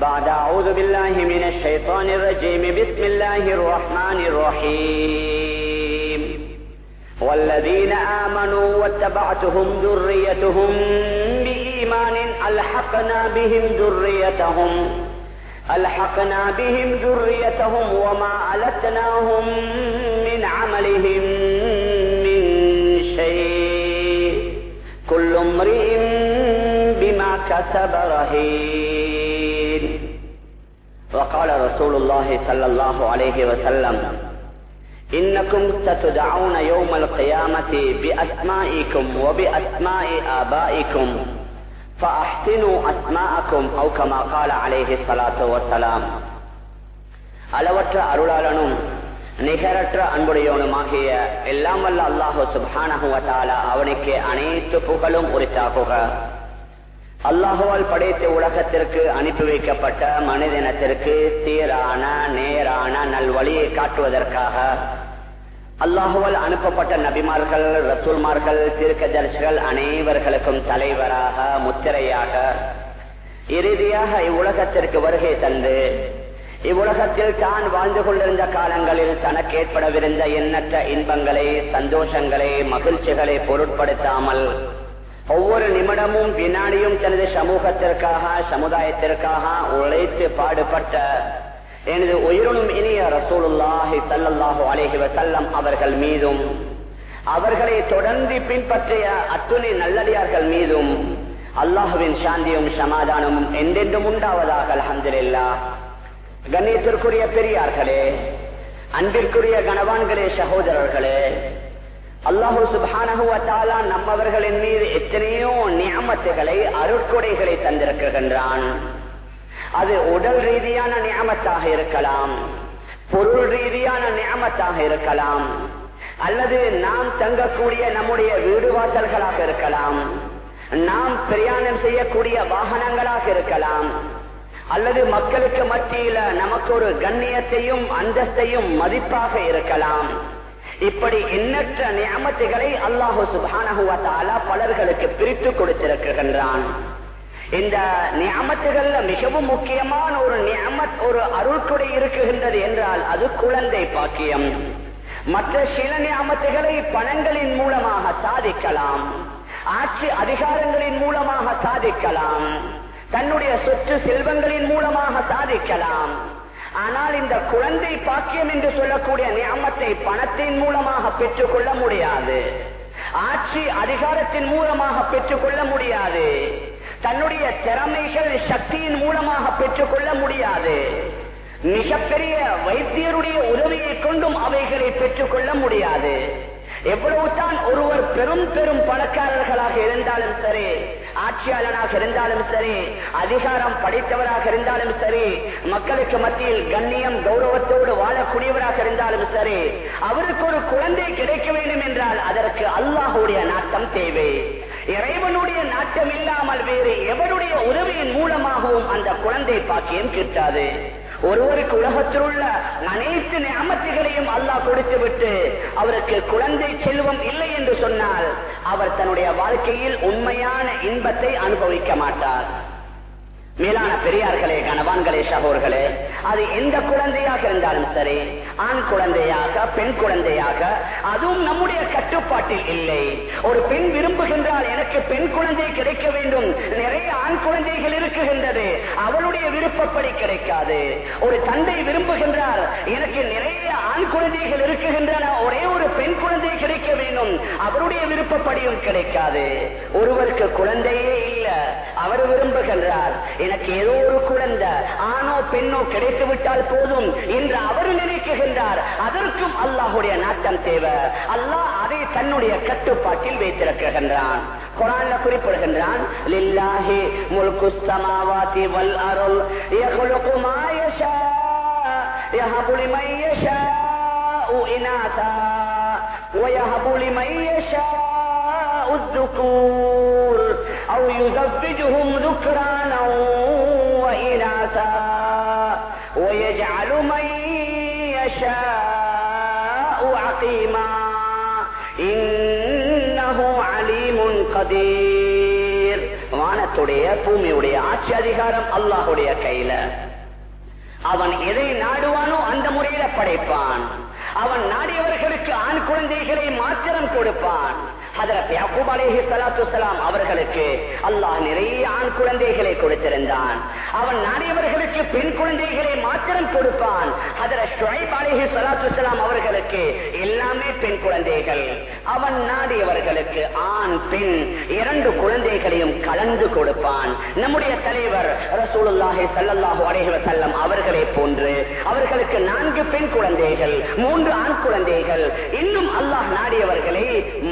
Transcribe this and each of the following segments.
بعد أعوذ بالله من الشيطان الرجيم. بسم الله الرحمن الرحيم. والذين آمنوا واتبعتهم ذريتهم بإيمان ألحقنا بهم ذريتهم. ألحقنا بهم ذريتهم وما ألتناهم من عملهم من شيء. كل امرئ بما كسب رهين. وقال رسول الله صلى الله عليه وسلم إنكم ستدعون يوم القيامة بأسمائكم وبأسماء آبائكم فأحسنوا أسماءكم أو كما قال عليه الصلاة والسلام அளவற்ற அருளாளனும் நிகரற்ற அன்புடையவனுமாகிய எல்லாம் வல்ல அல்லாஹு சுபானகுவத்தாலா அவனுக்கு அனைத்து புகழும் உரித்தாகுக அல்லாஹுவால் படைத்த உலகத்திற்கு அனுப்பி வைக்கப்பட்ட மனிதனத்திற்கு சீரான நேரான நல்வழியை காட்டுவதற்காக அல்லாஹுவால் அனுப்பப்பட்ட நபிமார்கள் ரசூல்மார்கள் தீர்க்கதர்சிகள் அனைவர்களுக்கும் தலைவராக முத்திரையாக இறுதியாக இவ்வுலகத்திற்கு வருகை தந்து இவ்வுலகத்தில் தான் வாழ்ந்து கொண்டிருந்த காலங்களில் தனக்கு ஏற்படவிருந்த எண்ணற்ற இன்பங்களை சந்தோஷங்களை மகிழ்ச்சிகளை பொருட்படுத்தாமல் ஒவ்வொரு நிமிடமும் வினாடியும் தனது சமூகத்திற்காக சமுதாயத்திற்காக உழைத்து பாடுபட்ட எனது உயிரினும் இனிய ரசூலுல்லாஹி சல்லல்லாஹு அலேஹி வசல்லம் அவர்கள் மீதும் அவர்களை தொடர்ந்து பின்பற்றிய அத்துணை நல்லடியார்கள் மீதும் அல்லாஹுவின் சாந்தியும் சமாதானமும் எந்தென்றும் உண்டாவதாக அலமதுல்லா கண்ணியத்திற்குரிய பெரியார்களே அன்பிற்குரிய கணவான்களே சகோதரர்களே அல்லாஹூ சுபானகுவத்தாலா நம்மவர்களின் மீது எத்தனையோ நியமத்துகளை அருட்கொடைகளை தந்திருக்கின்றான். அது உடல் ரீதியான நியமத்தாக இருக்கலாம் பொருள் ரீதியான நியமத்தாக இருக்கலாம் அல்லது நாம் தங்கக்கூடிய நம்முடைய வீடு வாசல்களாக இருக்கலாம் நாம் பிரயாணம் செய்யக்கூடிய வாகனங்களாக இருக்கலாம் அல்லது மக்களுக்கு மத்தியில நமக்கு ஒரு கண்ணியத்தையும் அந்தஸ்தையும் மதிப்பாக இருக்கலாம். இப்படி எண்ணற்ற நியமத்துகளை அல்லாஹு சுபானகுவத்தாலா பலர்களுக்கு பிரித்து கொடுத்திருக்கின்றான். இந்த நியமத்துகள்ல மிகவும் முக்கியமான ஒரு நியமத் ஒரு அருள்குடை இருக்குகின்றது என்றால் அது குழந்தை பாக்கியம். மற்ற சில நியமத்துகளை பணங்களின் மூலமாக சாதிக்கலாம். ஆட்சி அதிகாரங்களின் மூலமாக சாதிக்கலாம். தன்னுடைய சொத்து செல்வங்களின் மூலமாக சாதிக்கலாம். ஆனால் இந்த குழந்தை பாக்கியம் என்று சொல்லக்கூடிய நியமத்தை பணத்தின் மூலமாக பெற்றுக்கொள்ள முடியாது. ஆட்சி அதிகாரத்தின் மூலமாக பெற்றுக்கொள்ள முடியாது. தன்னுடைய திறமைகள் சக்தியின் மூலமாக பெற்றுக்கொள்ள முடியாது. மிகப்பெரிய வைத்தியருடைய உதவியை கொண்டும் அவைகளை பெற்றுக்கொள்ள முடியாது. எவ்வளவுதான் ஒருவர் பெரும் பெரும் பணக்காரர்களாக இருந்தாலும் சரி ஆட்சியாளனாக இருந்தாலும் சரி அதிகாரம் படைத்தவராக இருந்தாலும் சரி மக்களுக்கு மத்தியில் கண்ணியம் கௌரவத்தோடு வாழக்கூடியவராக இருந்தாலும் சரி அவருக்கு ஒரு குழந்தை கிடைக்க வேண்டும் என்றால் அதற்கு அல்லாஹுடைய நாட்டம் தேவை. இறைவனுடைய நாட்டம் இல்லாமல் வேறு எவருடைய உதவியின் மூலமாகவும் அந்த குழந்தை பாக்கியம் கிட்டாது. ஒருவருக்கு உலகத்தில் உள்ள அனைத்து நியமத்துகளையும் அல்லாஹ் கொடுத்து விட்டு அவருக்கு குழந்தை செல்வம் இல்லை என்று சொன்னால் அவர் தன்னுடைய வாழ்க்கையில் உண்மையான இன்பத்தை அனுபவிக்க மாட்டார். மேலான பெரியார்களே கணவான்களே சகோர்களே அது எந்த குழந்தையாக இருந்தாலும் சரி ஆண் குழந்தையாக பெண் குழந்தையாக அதுவும் நம்முடைய கட்டுப்பாட்டில் இல்லை. ஒரு பெண் விரும்புகின்றால் எனக்கு பெண் குழந்தை கிடைக்க வேண்டும். நிறைய ஆண் குழந்தைகள் இருக்குகின்றது. அவளுடைய விருப்பப்படி கிடைக்காது. ஒரு தந்தை விரும்புகின்றார் எனக்கு நிறைய ஆண் குழந்தைகள் இருக்குகின்றன. ஒரே ஒரு பெண் குழந்தை கிடைக்க வேண்டும் கிடைக்கும் அவருடைய விருப்பப்படியும் கிடைக்காது ஒருவருக்கு குழந்தையே இல்ல அவர் விரும்புகின்றார் எனக்கு ஏதோ ஒரு குழந்தை ஆணோ பெண்ணோ கிடைத்து விட்டால் போதும் என்று அவர் நினைக்குகின்றார் அதற்கும் அல்லாஹுடைய நாட்டம் தேவை அல்லாஹ் அதை தன்னுடைய கட்டுப்பாட்டில் வைத்திருக்கின்றான் குரான்ல குறிப்பிடுகின்றான் லில்லாஹி முல்கு ஸமாவாதி வல் அருள் யஹ்லுகு மா யஷா يهب لمن يشاء إناثا ويهب لمن يشاء الذكور أو يزوجهم ذكرانا وإناثا ويجعل من يشاء عقيما إنه عليم قدير வானத்துடைய பூமியுடைய ஆட்சி அதிகாரம் அல்லாஹுடைய கையில அவன் எதை நாடுவானோ அந்த முறையில படைப்பான் அவன் நாடியவர்களுக்கு ஆண் குழந்தைகளை மாத்திரம் கொடுப்பான். அவர்களுக்கு அல்லாஹ் நிறைய ஆண் குழந்தைகளை கொடுத்திருந்தான். அவன் நாடியவர்களுக்கு பெண் குழந்தைகளை மாத்திரம் கொடுப்பான். அவர்களுக்கு எல்லாமே பெண் குழந்தைகள். அவன் நாடியவர்களுக்கு ஆண் பெண் இரண்டு குழந்தைகளையும் கலந்து கொடுப்பான். நம்முடைய தலைவர் ரசூலுல்லாஹி சல்லல்லாஹு அலைஹி வஸல்லம் அவர்களை போன்று அவர்களுக்கு நான்கு பெண் குழந்தைகள் மூன்று மூன்று ஆண் குழந்தைகள். இன்னும் அல்லாஹ் நாடியவர்களை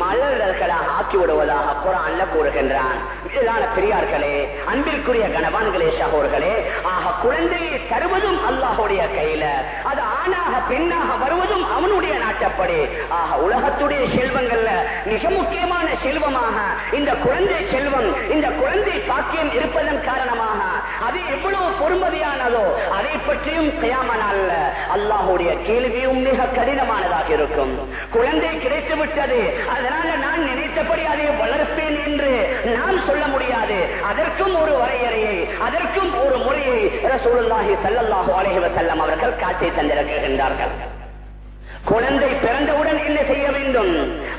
மலர்களாக ஆக்கி விடுவதாக குரான்ல கூறுகின்றான். இதுதான பெரியார்களே அன்பிற்குரிய கணவான்களே சகோர்களே ஆக குழந்தையை தருவதும் அல்லாஹுடைய கையில அது ஆணாக பெண்ணாக வருவதும் அவனுடைய நாட்டப்படி. ஆக உலகத்துடைய செல்வங்கள்ல மிக முக்கியமான செல்வமாக இந்த குழந்தை செல்வம் இந்த குழந்தை பாக்கியம் இருப்பதன் காரணமாக அது எவ்வளவு பொறுமதியானதோ அதை பற்றியும் கயாமனால அல்லாஹுடைய கேள்வியும் மிக கடினமானதாக இருக்கும். குழந்தை கிடைத்து விட்டது அதனால நான் நினைத்தபடி அதை வளர்ப்பேன் என்று நாம் சொல்ல முடியாது. அதற்கும் ஒரு வரையறையை அதற்கும் ஒரு முறையை ரசூலுல்லாஹி ஸல்லல்லாஹு அலைஹி அவர்கள் காட்டி தந்திருக்கின்றார்கள். குழந்தை பிறந்தவுடன் என்ன செய்ய வேண்டும்?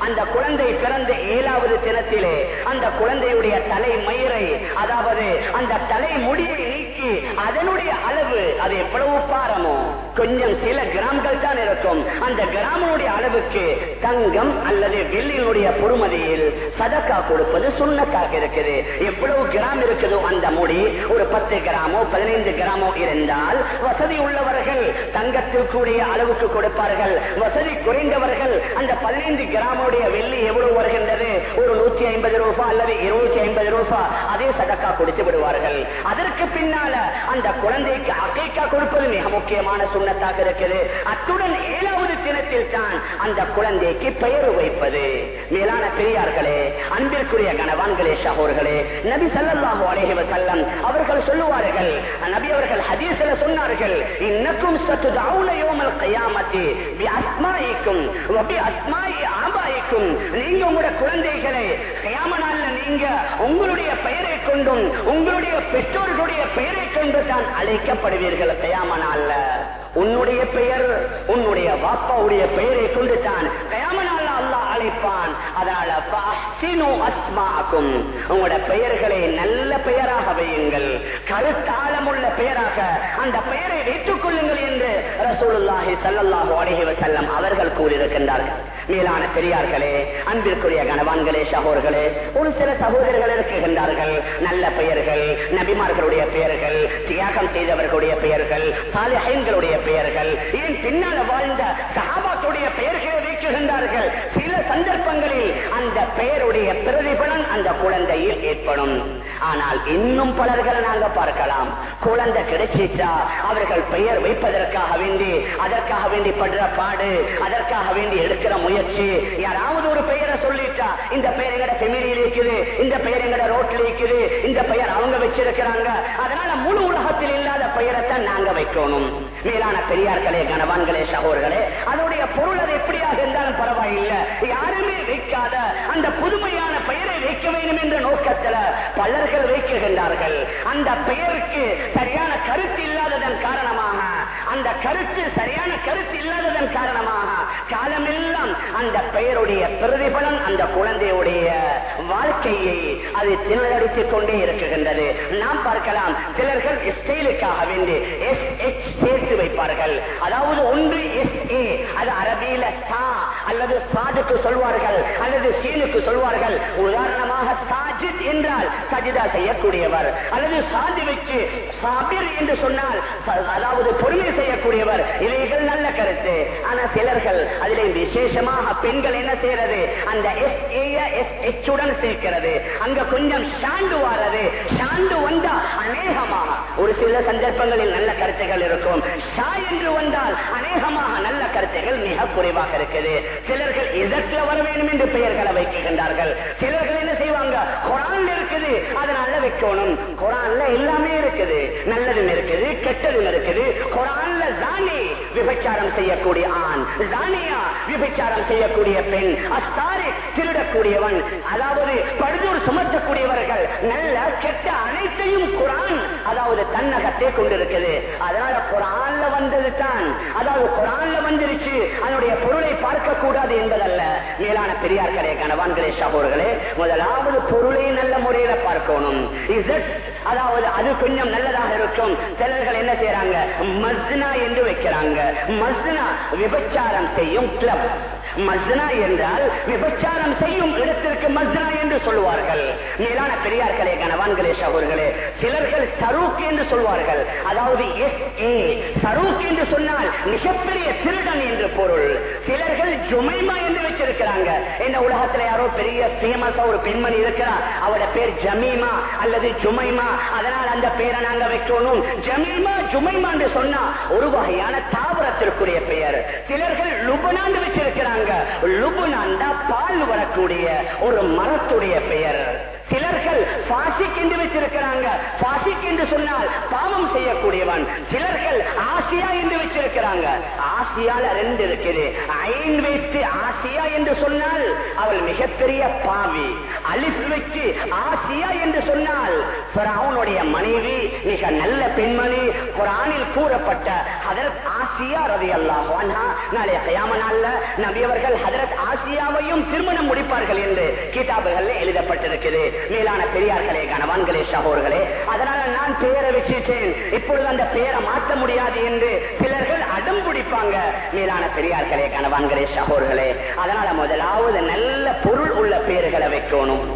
அந்த குழந்தை பிறந்த ஏழாவது தினத்திலே அந்த குழந்தையுடைய தலை மயிரை அதாவது அந்த தலை முடியை நீக்கி அதனுடைய அளவு அது எவ்வளவு பாரமோ? கொஞ்சம் சில கிராம்கள் தான் இருக்கும். அந்த கிராமனுடைய அளவுக்கு தங்கம் அல்லது வெள்ளியினுடைய பொறுமதியில் சதக்கா கொடுப்பது சுண்ணத்தாக இருக்குது. எவ்வளவு கிராம் இருக்குதோ அந்த முடி ஒரு பத்து கிராமோ பதினைந்து கிராமோ இருந்தால் வசதி உள்ளவர்கள் தங்கத்திற்குரிய அளவுக்கு கொடுப்பார்கள். வசதி குறைந்தவர்கள் அந்த பதினைந்து கிராமுடைய வெள்ளி எவ்வளவு வருகின்றது? ஒரு நூத்தி ஐம்பது ரூபாய் அல்லது இருநூத்தி ஐம்பது ரூபாய் அதே சதக்கா கொடுத்து விடுவார்கள். அதற்கு பின்னால அந்த குழந்தைக்கு அக்கைக்கா கொடுப்பது மிக முக்கியமான சுண்ணத்தாக இருக்கிறது அத்துடன் ஏழாவது தினத்தில் தான் அந்த குழந்தைக்கு பெயர் வைப்பது. மேலான பெரியார்களே அன்பிற்குரிய கணவான்களே சகோர்களே நபி சல்லாஹூ அலேஹி வசல்லம் அவர்கள் சொல்லுவார்கள் நபி அவர்கள் ஹதீஸ்ல சொன்னார்கள் இன்னக்கும் சத்து தாவுலையோமல் கையாமத்தி அஸ்மாயிக்கும் அஸ்மாயி ஆபாயிக்கும் நீங்க உங்களோட குழந்தைகளை கையாமனால நீங்க உங்களுடைய பெயரை கொண்டும் உங்களுடைய பெற்றோர்களுடைய பெயரை கொண்டு தான் அழைக்கப்படுவீர்கள் கையாமனால உன்னுடைய பெயர் உன்னுடைய வாப்பாவுடைய பெயரை கொண்டு தான் ஆதரிப்பான் அதனால உங்களோட பெயர்களை நல்ல பெயராக வையுங்கள். கருத்தாளமுள்ள பெயராக அந்த பெயரை வைத்துக் கொள்ளுங்கள் என்று ரசூலுல்லாஹி சல்லல்லாஹு அலைஹி வஸல்லம் அவர்கள் கூறியிருக்கின்றார்கள். மேலான பெரியார்களே அன்பிற்குரிய கணவான்களே சகோர்களே ஒரு சில சகோதரர்கள் இருக்கின்றார்கள். நல்ல பெயர்கள் நபிமார்களுடைய பெயர்கள் தியாகம் செய்தவர்களுடைய பெயர்கள் சாலிஹைன்களுடைய பெயர்கள் ஏன் பின்னால் வாழ்ந்த சஹாபாத்துடைய பெயர்களை வைக்கின்றார்கள் சந்தர்ப்பங்களில் அந்த பெயருடைய பிரதிபலன் அந்த குழந்தையில் ஏற்படும். ஆனால் இன்னும் பலர்களை நாங்க பார்க்கலாம். குழந்தை கிடைச்சிட்டா அவர்கள் பெயர் வைப்பதற்காக வேண்டி அதற்காக வேண்டி படுற பாடு அதற்காக வேண்டி எடுக்கிற முயற்சி யாராவது ஒரு பெயரை சொல்லிட்டா இந்த பெயர் எங்கட ஃபெமிலியில் இருக்குது இந்த பெயர் எங்கட ரோட்ல இருக்குது இந்த பெயர் அவங்க வச்சிருக்கிறாங்க. அதனால முழு உலகத்தில் இல்லாத பெயரைத்தான் நாங்க வைக்கணும். மேலான பெரியார்களே கணவான்களே சகோர்களே அதோடைய பொருள் அது எப்படியாக இருந்தாலும் பரவாயில்லை. யாருமே வைக்காத அந்த புதுமையான பெயரை வைக்க வேண்டும் என்ற நோக்கத்தில் பலர்கள் வைக்கின்றார்கள் அந்த பெயருக்கு சரியான கருத்து இல்லாததன் காரணமாக அந்த கருத்து சரியான கருத்து இல்லாததன் காரணமாக காலமெல்லாம் அந்த பெயருடைய பிரதிபலன் அந்த குழந்தையுடைய வாழ்க்கையை அது திணறடித்துக் கொண்டே இருக்குகின்றது. நாம் பார்க்கலாம் சிலர்கள் ஸ்டைலுக்காக வேண்டி எஸ் எச் சேர்த்து வைப்பார்கள். அதாவது ஒன்று எஸ் ஏ அது அரபியில சா அல்லது சாதுக்கு சொல்வார்கள் அல்லது சீனுக்கு சொல்வார்கள். உதாரணமாக சாஜித் என்றால் சஜிதா செய்யக்கூடியவர் அல்லது சாதி வச்சு சாபிர் என்று சொன்னால் அதாவது பொறுமை செய்யக்கூடியவர். இவைகள் நல்ல கருத்து. ஆனா சிலர்கள் அதிலே விசேஷமாக பெண்கள் என்ன செய்யறது? அந்த எஸ் உடன் சேர்க்கிறது. அங்க கொஞ்சம் சாண்டு வாரது. சாண்டு வந்தா அநேகமாக ஒரு சில சந்தர்ப்பங்களில் நல்ல கருத்துகள் இருக்கும். ஷா என்று வந்தால் அநேகமாக நல்ல கருத்துகள் மிக குறைவாக இருக்குது. சிலர்கள் இதற்குல வர வேண்டும் என்று பெயர்களை வைக்கின்றார்கள். சிலர்கள் என்ன செய்வாங்க? குரான் இருக்குது. அதனால வைக்கணும். குரான்ல எல்லாமே இருக்குது. நல்லதும் இருக்குது கெட்டதும் இருக்குது. குரான் குரான்ல ஜானி விபச்சாரம் செய்யக்கூடிய ஆண் ஜானியா விபச்சாரம் செய்யக்கூடிய பெண் அஸ்தாரி திருடக்கூடியவன் அதாவது படுதூர் சுமத்தக்கூடியவர்கள் நல்ல கெட்ட அனைத்தையும் குரான் அதாவது தன்னகத்தை கொண்டிருக்குது. அதனால குரான்ல வந்தது தான் அதாவது குரான்ல வந்துருச்சு. அதனுடைய பொருளை பார்க்க கூடாது என்பதல்ல. மேலான பெரியார்களே கணவான்களே சகோர்களே முதலாவது பொருளை நல்ல முறையில பார்க்கணும். இசட் அதாவது அது கொஞ்சம் நல்லதாக இருக்கும். சிலர்கள் என்ன செய்யறாங்க மஸ்னா என்று வைக்கிறாங்க. மஸ்னா விபச்சாரம் செய்யும் கிளப் மஸ்னா என்றால் விபச்சாரம் செய்யும் இடத்திற்கு மஸ்னா என்று சொல்வார்கள் மேலான பெரியார்களே கணவான்களே சகோர்களே சிலர்கள் சரூக் என்று சொல்வார்கள். அதாவது எஸ் ஏ சரூக் என்று சொன்னால் மிகப்பெரிய திருடன் என்று பொருள். சிலர்கள் ஜுமைமா என்று வச்சிருக்கிறாங்க இந்த உலகத்துல யாரோ பெரிய ஃபேமஸா ஒரு பெண்மணி இருக்கிறார் அவட பேர் ஜமீமா அல்லது ஜுமைமா. அதனால் அந்த பேரை நாங்க வைக்கணும். ஜமீமா ஜுமைமா என்று சொன்னா ஒரு வகையான தாவரத்திற்குரிய பெயர். சிலர்கள் லுபனான் வச்சிருக்கிறாங்க. லுபனான் தான் பால் வரக்கூடிய ஒரு மரத்துடைய பெயர். சிலர்கள் பாசிக் என்று வச்சிருக்கிறாங்க. பாசிக் என்று சொன்னால் பாவம் செய்யக்கூடியவன். சிலர்கள் ஆசியா என்று வச்சிருக்கிறாங்க. ஆசியால ரெண்டு இருக்குது. ஐன் வைத்து ஆசியா என்று சொன்னால் அவள் மிகப்பெரிய பாவி. அலிஃப் வச்சு ஆசியா என்று சொன்னால் அவனுடைய மனைவி மிக நல்ல பெண்மணி குரானில் கூறப்பட்ட ஹதரத் ஆசியா ரவி அல்லாஹ் நாளைய கயாம நாள்ல நபியவர்கள் ஹதரத் ஆசியாவையும் திருமணம் முடிப்பார்கள் என்று கிதாபுகள் எழுதப்பட்டிருக்கிறது மேலான பெரியார்களே கணவான்களே சகோர்களே அதனால நான் பெயரை வச்சுட்டேன். இப்பொழுது அந்த பெயரை மாற்ற முடியாது என்று சிலர்கள் அடம் பிடிப்பாங்க. மேலான பெரியார்களே கணவான்களே சகோர்களே அதனால முதலாவது நல்ல பொருள் உள்ள பெயர்களை வைக்கணும்.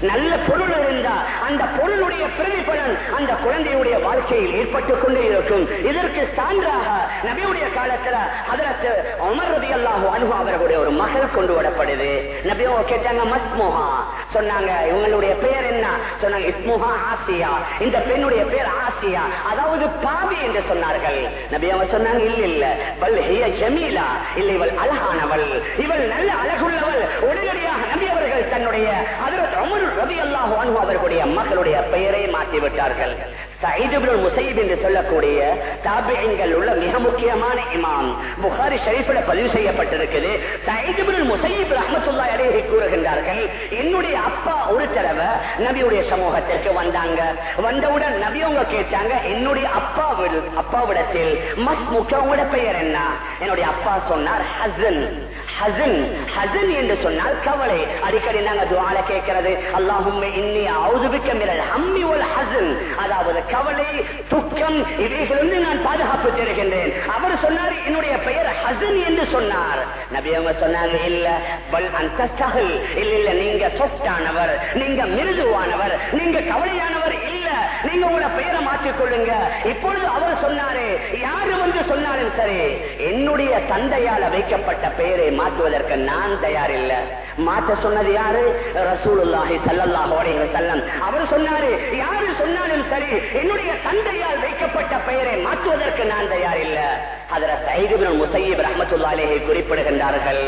நல்ல பொருள் இருந்தா அந்த பொருளுடைய பிரதிபலன் அந்த குழந்தையுடைய வாழ்க்கையில் ஏற்பட்டுக் கொண்டே இருக்கும். இதற்கு சான்றாக நபியுடைய காலத்துல அதற்கு உமர் ரதி அல்லாஹு அனுபவ அவர்களுடைய ஒரு மகள் கொண்டு வரப்படுது. நபியோ கேட்டாங்க மஸ்மோஹா. சொன்னாங்க இவங்களுடைய பெயர் என்ன? சொன்னாங்க இஸ்முஹா ஆசியா. இந்த பெண்ணுடைய பெயர் ஆசியா. அதாவது பாவி என்று சொன்னார்கள். நபி அவர் சொன்னாங்க இல்ல இல்ல. பல் ஹிய ஜமீலா. இல்லை இவள் அழகானவள். இவள் நல்ல அழகுள்ளவள். உடனடியாக நபி அவர் தன்னுடைய ரவி அவர்களுடைய மக்களுடைய பெயரை மாற்றிவிட்டார்கள். என்று சொல்லக்கூடிய தாபியங்கள் உள்ள மிக முக்கியமான இமாம். புகாரி ஷரீஃபில் பதிவு செய்யப்பட்டிருக்குது. கூறுகின்றார்கள் என்னுடைய அப்பா ஒரு தடவை நபியுடைய சமூகத்திற்கு வந்தாங்க. வந்தவுடன் நபி அவங்க கேட்டாங்க என்னுடைய அப்பா அப்பாவிடத்தில் மஸ் முக்கிய பெயர் என்ன? என்னுடைய அப்பா சொன்னார் ஹசன் ஹசன் ஹசன் என்று சொன்னால் கவலை. அடிக்கடி நாங்க துவால கேட்கிறது அல்லாஹும் இன்னி அவுதுபிக்க மிரல் ஹம்மி ஒல் ஹசன். அதாவது கவலை துக்கம் இவைகளிலிருந்து நான் பாதுகாப்பு தருகின்றேன் அவர் சொன்னார் என்னுடைய பெயர் ஹசன் என்று சொன்னார். நபி அவங்க சொன்னாங்க இல்ல பல் அந்த சகல் இல்ல இல்ல நீங்க சொத்தானவர் நீங்க மிருதுவானவர் நீங்க கவலையானவர் இல்ல. நீங்க உங்களோட பெயரை மாற்றிக் கொள்ளுங்க. இப்பொழுது அவர் சொன்னாரு யாரு வந்து சொன்னாலும் சரி என்னுடைய தந்தையால வைக்கப்பட்ட பெயரை மாற்றுவதற்கு நான் தயார் இல்ல மாற்ற சொன்னது யாரு? ரசூலுல்லாஹி ஸல்லல்லாஹு அலைஹி வஸல்லம். அவர் சொன்னாரு யாரு சொன்னாலும் சரி என்னுடைய தந்தையால் வைக்கப்பட்ட பெயரை மாற்றுவதற்கு நான் தயார் இல்ல அதுல சைதுபின் முசையீப் ரஹ்மத்துல்லாஹி குறிப்பிடுகின்றார்கள்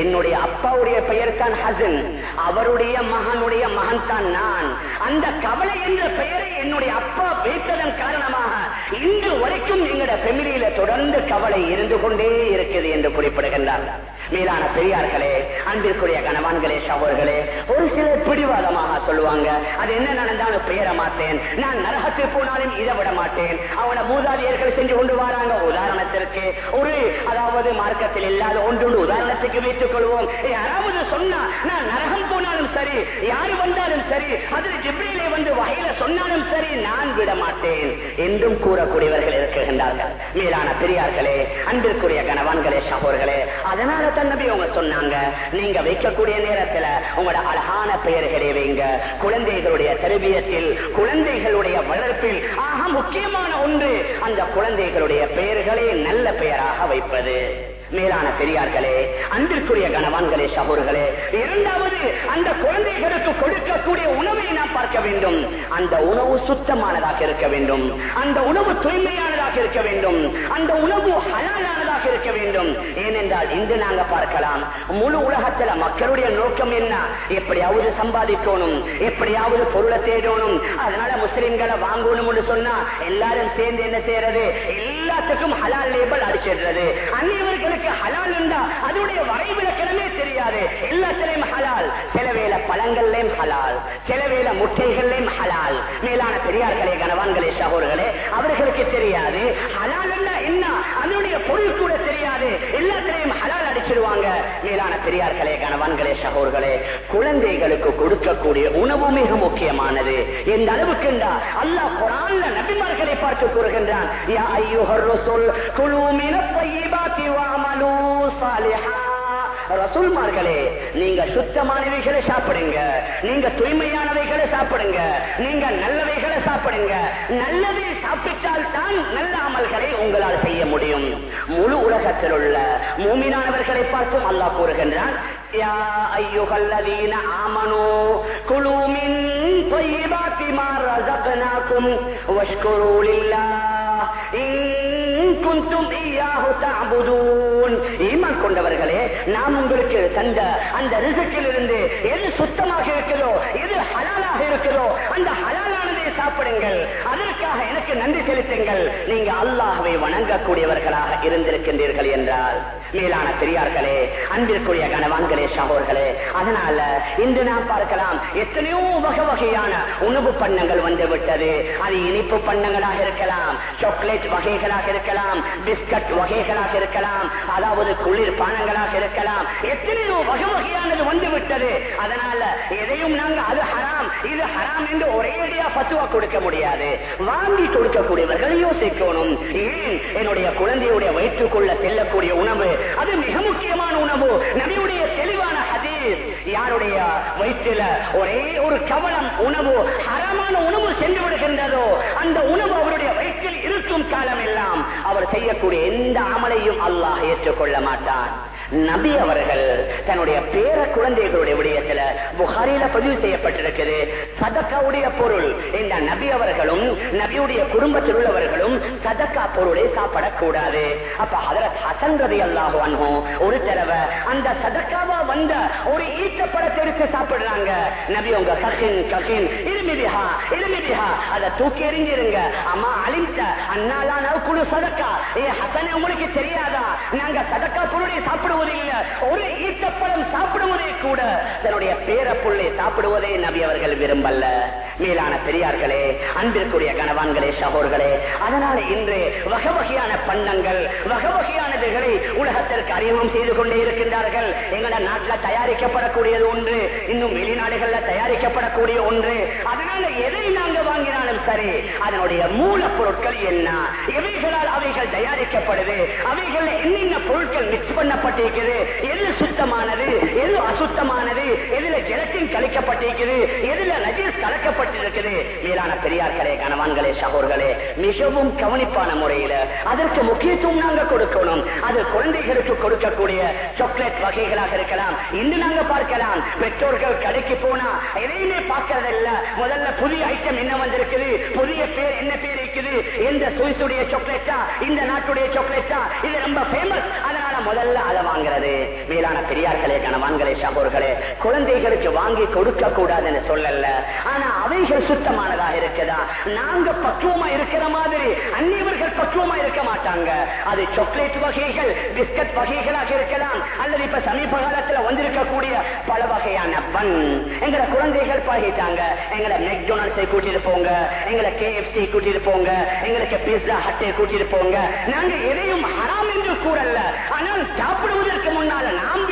என்னுடைய அப்பாவுடைய பெயர் தான் ஹசன் அவருடைய மகனுடைய மகன் தான் நான். அந்த கவலை என்ற பெயரை என்னுடைய அப்பா வைத்ததன் காரணமாக இன்று வரைக்கும் எங்களுடைய பெமிலியில தொடர்ந்து கவலை இருந்து கொண்டே இருக்குது என்று குறிப்பிடுகின்றார் மேலான பெரியார்களே அன்பிற்குரிய கணவான்களே சகோர்களே ஒரு சிலர் பிடிவாதமாக சொல்லுவாங்க. அது என்ன நடந்தாலும் பெயரை மாத்தேன் நான் நரகத்து போனாலும் இதை விட மாட்டேன். அவன மூதாதியர்கள் செஞ்சு கொண்டு வராங்க. உதாரணத்திற்கு ஒரு அதாவது மார்க்கத்தில் இல்லாத ஒன்று உதாரணத்துக்கு வைத்துக் கொள்வோம். யாராவது சொன்னா நான் நரகம் போனாலும் சரி யாரு வந்தாலும் சரி அதில் ஜிப்ரிலே வந்து வகையில சொன்னாலும் சரி நான் விட மாட்டேன் என்றும் கூறக்கூடியவர்கள் இருக்கின்றார்கள். மேலான பெரியார்களே அன்பிற்குரிய கணவான்களே சகோர்களே அதனால தான் நபி அவங்க சொன்னாங்க. நீங்க வைக்கக்கூடிய நேரத்துல உங்களோட அழகான பெயர்களை வைங்க. குழந்தைகளுடைய தருவியத்தில் குழந்தைகளுடைய வளர்ப்பில் ஆக முக்கியமான ஒன்று அந்த குழந்தைகளுடைய பெயர்களை நல்ல பெயராக வைப்பது. மேலான பெரியார்களே அன்பிற்குரிய கணவான்களே சகோர்களே இரண்டாவது அந்த குழந்தைகளுக்கு கொடுக்கக்கூடிய உணவை நாம் பார்க்க வேண்டும். அந்த உணவு சுத்தமானதாக இருக்க வேண்டும். அந்த உணவு தூய்மையானதாக இருக்க வேண்டும். அந்த உணவு ஹலாலானதாக இருக்க வேண்டும். ஏனென்றால் இன்று நாங்க பார்க்கலாம். முழு உலகத்துல மக்களுடைய நோக்கம் என்ன? எப்படியாவது சம்பாதிக்கணும். எப்படியாவது பொருளை தேடணும். அதனால முஸ்லிம்களை வாங்கணும் சொன்னா எல்லாரும் சேர்ந்து என்ன செய்யறது? எல்லாத்துக்கும் ஹலால் லேபல் அடிச்சிடுறது. அந்நியவர்களுக்கு ஹலால் இருந்தா அதனுடைய வரைவிலக்கணமே தெரியாது. எல்லாத்திலையும் ஹலால் சில வேளை பழங்கள்லயும் ஹலால் சில வேளை முட்டைகள்லயும் ஹலால் மேலான பெரியார்களே கணவான்களே சகோர்களே அவர்களுக்கு தெரியாது. ஹலால் என்ன? அதனுடைய பொருள் கூட தெரியாது. எல்லாத்திலையும் ஹலால் அடிச்சிருவாங்க. மேலான பெரியார்களே கணவான்களே சகோர்களே குழந்தைகளுக்கு கொடுக்கக்கூடிய உணவு மிக முக்கியமானது. எந்த அளவுக்கு அல்லாஹ் குரான்ல நபிமார்களை பார்த்து கூறுகின்றான் யா ஐயுஹர் ரசூல் குலு மினத் தய்யிபாத்தி சாலிஹா. ரசூல்மார்களே நீங்க சுத்தமானவைகளை சாப்பிடுங்க. நீங்க தூய்மையானவைகளை சாப்பிடுங்க. நீங்க நல்லவைகளை சாப்பிடுங்க. நல்லதை சாப்பிட்டால் தான் நல்ல அமல்களை உங்களால் செய்ய முடியும். முழு உலகத்தில் உள்ள மூமினானவர்களை பார்த்தும் அல்லாஹ் கூறுகின்றான் யா ஈமான் கொண்டவர்களே நாம் உங்களுக்கு தந்த அந்த ரிசக்கில் இருந்து எது சுத்தமாக இருக்கிறதோ ஹலாலாக இருக்கிறதோ அந்த ஹலாலானதை சாப்பிடுங்கள். அதற்காக எனக்கு நன்றி செலுத்துங்கள். நீங்க அல்லாஹவை வணங்கக்கூடியவர்களாக இருந்திருக்கின்றீர்கள் என்றால் மேலான பெரியார்களே அன்பிற்குரிய கணவான்களே சகோர்களே அதனால இன்று நாம் பார்க்கலாம் எத்தனையோ வகை வகையான உணவு பண்ணங்கள் வந்து விட்டது அது இனிப்பு பண்ணங்களாக இருக்கலாம் சாக்லேட் வகைகளாக இருக்கலாம் பிஸ்கட் வகைகளாக இருக்கலாம் அதாவது குளிர் பானங்களாக இருக்கலாம். எத்தனையோ வகை வகையானது வந்து விட்டது அதனால எதையும் நாங்க அது ஹராம். இது ஹராம் என்று ஒரேடியா பத்துவா கொடுக்க முடியாது. வாங்கி கொடுக்கக்கூடியவர்கள் யோசிக்கணும். ஏன்? என்னுடைய குழந்தையுடைய வயிற்றுக்குள்ள செல்லக்கூடிய உணவு அது மிக முக்கியமான உணவு. நபியுடைய தெளிவான ஹதீஸ். யாருடைய வயிற்றில ஒரே ஒரு கவலம் உணவு ஹரமான உணவு சென்று விடுகின்றதோ அந்த உணவு அவருடைய வயிற்றில் இருக்கும் காலம் எல்லாம் அவர் செய்யக்கூடிய எந்த அமலையும் அல்லாஹ் ஏற்றுக்கொள்ள மாட்டான். நபி அவர்கள் தன்னுடைய பேர குழந்தைகளுடைய விடயத்துல புகாரில பதிவு செய்யப்பட்டிருக்கிறது. சதக்காவுடைய பொருள். இந்த நபி அவர்களும் நபியுடைய குடும்பத்தில் உள்ளவர்களும் சதக்கா பொருளை சாப்பிடக்கூடாது. அப்ப ஹதரத் ஹசன் ரதி அல்லாஹு ஒரு தடவை அந்த சதக்காவா வந்த ஒரு ஈட்டப்படத்தை எடுத்து சாப்பிடுறாங்க. நபி உங்க கசின் கசின் இருமிதிஹா இருமிதிஹா அதை தூக்கி எறிஞ்சிருங்க. அம்மா அழிந்த அண்ணாலான குழு சதக்கா. ஏ ஹசனே உங்களுக்கு தெரியாதா? நாங்க சதக்கா பொருளை சாப்பிடுவோம். சாப்பிடுவதில்லை ஒரு ஈட்டப்பழம் சாப்பிடுவதே கூட தன்னுடைய பேர புள்ளை சாப்பிடுவதே நபி அவர்கள் விரும்பல்ல மேலான பெரியார்களே அன்பிற்குரிய கணவான்களே சகோர்களே அதனால இன்று வகை வகையான பண்ணங்கள் வகை வகையானதுகளை உலகத்திற்கு அறிமுகம் செய்து கொண்டே இருக்கின்றார்கள். எங்களோட நாட்டில் தயாரிக்கப்படக்கூடியது ஒன்று இன்னும் வெளிநாடுகள்ல தயாரிக்கப்படக்கூடிய ஒன்று. அதனால எதை நாங்க வாங்கினாலும் சரி அதனுடைய மூலப்பொருட்கள் என்ன எவைகளால் அவைகள் தயாரிக்கப்படுது அவைகள் என்னென்ன பொருட்கள் மிக்ஸ் பண்ணப்பட்டு பண்ணப்பட்டிருக்குது எது சுத்தமானது? எது அசுத்தமானது? எதுல ஜலத்தின் கலைக்கப்பட்டிருக்குது எதுல நஜீஸ் கலக்கப்பட்டிருக்கிறது? மேலான பெரியார்களே கணவான்களே சகோர்களே மிகவும் கவனிப்பான முறையில அதற்கு முக்கியத்துவம் நாங்க கொடுக்கணும். அது குழந்தைகளுக்கு கொடுக்கக்கூடிய சாக்லேட் வகைகளாக இருக்கலாம். இன்று நாங்க பார்க்கலாம். பெற்றோர்கள் கடைக்கு போனா எதையுமே பார்க்கறதில்ல. முதல்ல புதிய ஐட்டம் என்ன வந்திருக்குது? புதிய பேர் என்ன பேர் இருக்குது? எந்த சுவிசுடைய சாக்லேட்டா இந்த நாட்டுடைய சாக்லேட்டா இது ரொம்ப ஃபேமஸ் அதனால முதல்ல அதை வாங்குறது. மேலான பெரியார்களே கணவான்களே சகோர்களே குழந்தைகளுக்கு வாங்கி கொடுக்க கூடாதுன்னு சொல்லல. ஆனா அவைகள் சுத்தமானதாக இருக்குதா? நாங்க பக்குவமா இருக்கிற மாதிரி அந்நியவர்கள் பக்குவமா இருக்க மாட்டாங்க. அது சாக்லேட் வகைகள் பிஸ்கட் வகைகளாக இருக்கலாம். அல்லது இப்ப சமீப காலத்துல வந்திருக்கக்கூடிய பல வகையான பன் எங்களை குழந்தைகள் பழகிட்டாங்க. எங்களை மெக்டொனால்ட்ஸை கூட்டிட்டு போங்க. எங்களை கேஎஃப்சி கூட்டிட்டு போங்க. எங்களுக்கு பிஸ்ஸா ஹட்டை கூட்டிட்டு போங்க. நாங்க எதையும் ஹராமில் கூட ஆனால் சாப்பிடுவதற்கு முன்னால நாம்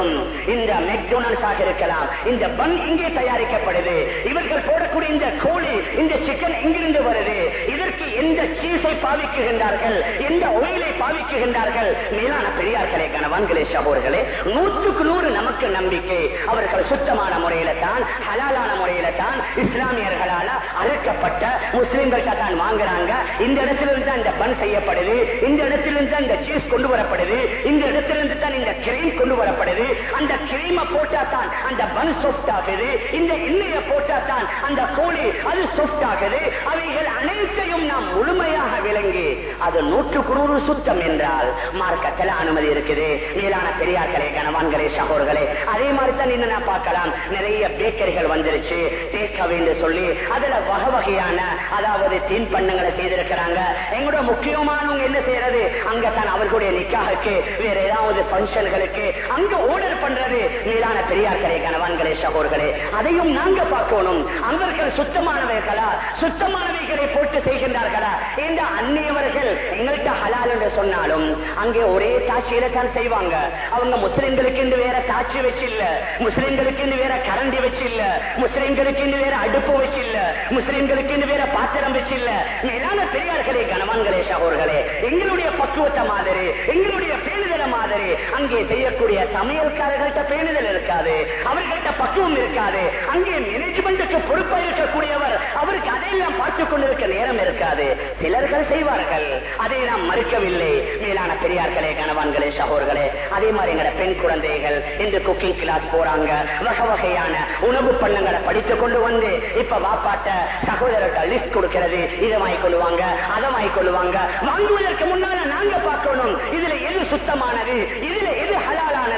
விளங்கணும் இந்த மெக்டொனால்ட்ஸ் ஆக இருக்கலாம். இந்த பன் இங்கே தயாரிக்கப்படுது. இவர்கள் போடக்கூடிய இந்த கோழி இந்த சிக்கன் இங்கிருந்து வருது. இதற்கு எந்த சீஸை பாவிக்குகின்றார்கள்? எந்த ஒயிலை பாவிக்குகின்றார்கள்? மேலான பெரியார்களே கணவான்களே சகோர்களே நூற்றுக்கு நூறு நமக்கு நம்பிக்கை. அவர்கள் சுத்தமான முறையில தான் ஹலாலான முறையில தான் இஸ்லாமியர்களால அறுக்கப்பட்ட முஸ்லிம்கள்ட்ட தான் வாங்குறாங்க. இந்த இடத்திலிருந்து தான் இந்த பன் செய்யப்படுது. இந்த இடத்திலிருந்து தான் இந்த சீஸ் கொண்டு வரப்படுது. இந்த இடத்திலிருந்து தான் இந்த கிரீம் கொண்டு வரப்படுது. அந்த கிரீம போட்டா தான் அந்த பன் சாஃப்ட் ஆகுது இந்த எண்ணெய போட்டா தான் அந்த கோழி அது சாஃப்ட் ஆகுது அவைகள் அனைத்தையும் நாம் முழுமையாக விளங்கி அது நூற்றுக்கு நூறு சுத்தம் என்றால் மார்க்கத்தில் அனுமதி இருக்குது. மேலான பெரியார்களே கணவான்களே சகோர்களே அதே மாதிரி தான் என்ன பார்க்கலாம். நிறைய பேக்கரிகள் வந்துருச்சு. டேக் என்று சொல்லி அதுல வகை வகையான அதாவது தீன் பண்ணங்களை செய்திருக்கிறாங்க. எங்களோட முக்கியமானவங்க என்ன செய்யறது? அங்க தான் அவர்களுடைய நிக்காகுக்கு வேற ஏதாவது பங்கன்களுக்கு அங்க ஓடி ஆர்டர் பண்றது மேலான பெரியார்களே கணவான்களே சகோர்களே அதையும் நாங்க பார்க்கணும். அவர்கள் சுத்தமானவர்களா சுத்தமானவைகளை போட்டு செய்கின்றார்களா? இந்த அந்நியவர்கள் எங்கள்கிட்ட ஹலால் என்று சொன்னாலும் அங்கே ஒரே தாட்சியில தான் செய்வாங்க. அவங்க முஸ்லிம்களுக்கு இன்று வேற தாட்சி வச்சு இல்ல முஸ்லிம்களுக்கு இன்று வேற கரண்டி வச்சு இல்ல முஸ்லிம்களுக்கு இன்று வேற அடுப்பு வச்சு இல்ல முஸ்லிம்களுக்கு இன்று வேற பாத்திரம் வச்சு இல்ல மேலான பெரியார்களே கணவான்களே சகோர்களே எங்களுடைய பக்குவத்தை மாதிரி எங்களுடைய பேருதல மாதிரி அங்கே செய்யக்கூடிய சமையல் சமையல்காரர்கள்ட்ட பேணுதல் இருக்காது அவர்கள்ட்ட பக்குவம் இருக்காது அங்கே மேனேஜ்மெண்ட்டுக்கு பொறுப்பாக இருக்கக்கூடியவர் அவருக்கு அதையெல்லாம் பார்த்துக் கொண்டிருக்க நேரம் இருக்காது. சிலர்கள் செய்வார்கள் அதை நாம் மறுக்கவில்லை. மேலான பெரியார்களே கணவான்களே சகோர்களே அதே மாதிரி எங்கட பெண் குழந்தைகள் இந்த குக்கிங் கிளாஸ் போறாங்க. வகை வகையான உணவு பண்ணங்களை படித்து கொண்டு வந்து இப்ப வாப்பாட்ட சகோதரர்கள் லிஸ்ட் கொடுக்கிறது. இதை வாங்கி கொள்ளுவாங்க அதை வாங்கி கொள்ளுவாங்க. வாங்குவதற்கு முன்னால நாங்க பார்க்கணும். இதுல எது சுத்தமானது? இதுல எது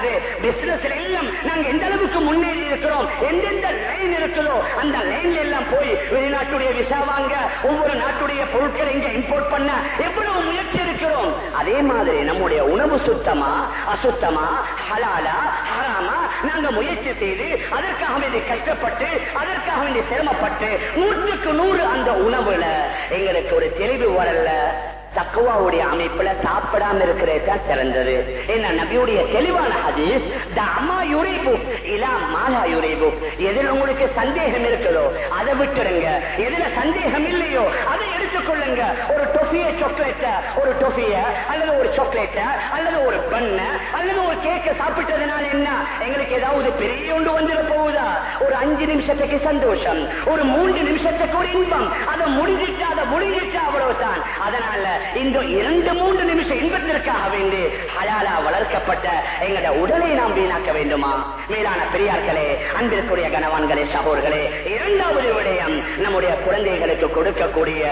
கிடையாது. பிசினஸ்ல எல்லாம் நாங்க எந்த அளவுக்கு முன்னேறி இருக்கிறோம் எந்தெந்த லைன் இருக்குதோ அந்த லைன்ல எல்லாம் போய் வெளிநாட்டுடைய விசா வாங்க ஒவ்வொரு நாட்டுடைய பொருட்களை இங்க இம்போர்ட் பண்ண எவ்வளவு முயற்சி இருக்கிறோம் அதே மாதிரி நம்முடைய உணவு சுத்தமா அசுத்தமா ஹலாலா ஹராமா நாங்க முயற்சி செய்து அதற்காக வேண்டி கஷ்டப்பட்டு அதற்காக வேண்டி சிரமப்பட்டு நூற்றுக்கு நூறு அந்த உணவுல எங்களுக்கு ஒரு தெளிவு வரல. தக்குவாவுடைய அமைப்புல சாப்பிடாம இருக்கிறது சிறந்தது. என்ன நபியுடைய தெளிவான ஹதீஸ் அம்மா யுரைபு இலா மாலா யுரைபு. எதில் உங்களுக்கு சந்தேகம் இருக்குதோ அதை விட்டுடுங்க. எதுல சந்தேகம் இல்லையோ அதை எடுத்துக்கொள்ளுங்க. ஒரு டொஃபிய சாக்லேட்ட ஒரு டொஃபிய அல்லது ஒரு சாக்லேட்ட அல்லது ஒரு பண்ண அல்லது ஒரு கேக்க சாப்பிட்டதுனால என்ன? எங்களுக்கு ஏதாவது பெரிய ஒன்று வந்துட போகுதா? ஒரு அஞ்சு நிமிஷத்துக்கு சந்தோஷம் ஒரு மூன்று நிமிஷத்துக்கு ஒரு இன்பம் அதனால இந்த இரண்டு மூன்று நிமிஷம் இன்பத்திற்காக வேண்டி ஹலாலா வளர்க்கப்பட்ட எங்களோட உடலை நாம் வீணாக்க வேண்டுமா? மேலான பெரியார்களே அன்பிற்குரிய கனவான்களே சகோர்களே இரண்டாவது விடயம் நம்முடைய குழந்தைகளுக்கு கொடுக்கக்கூடிய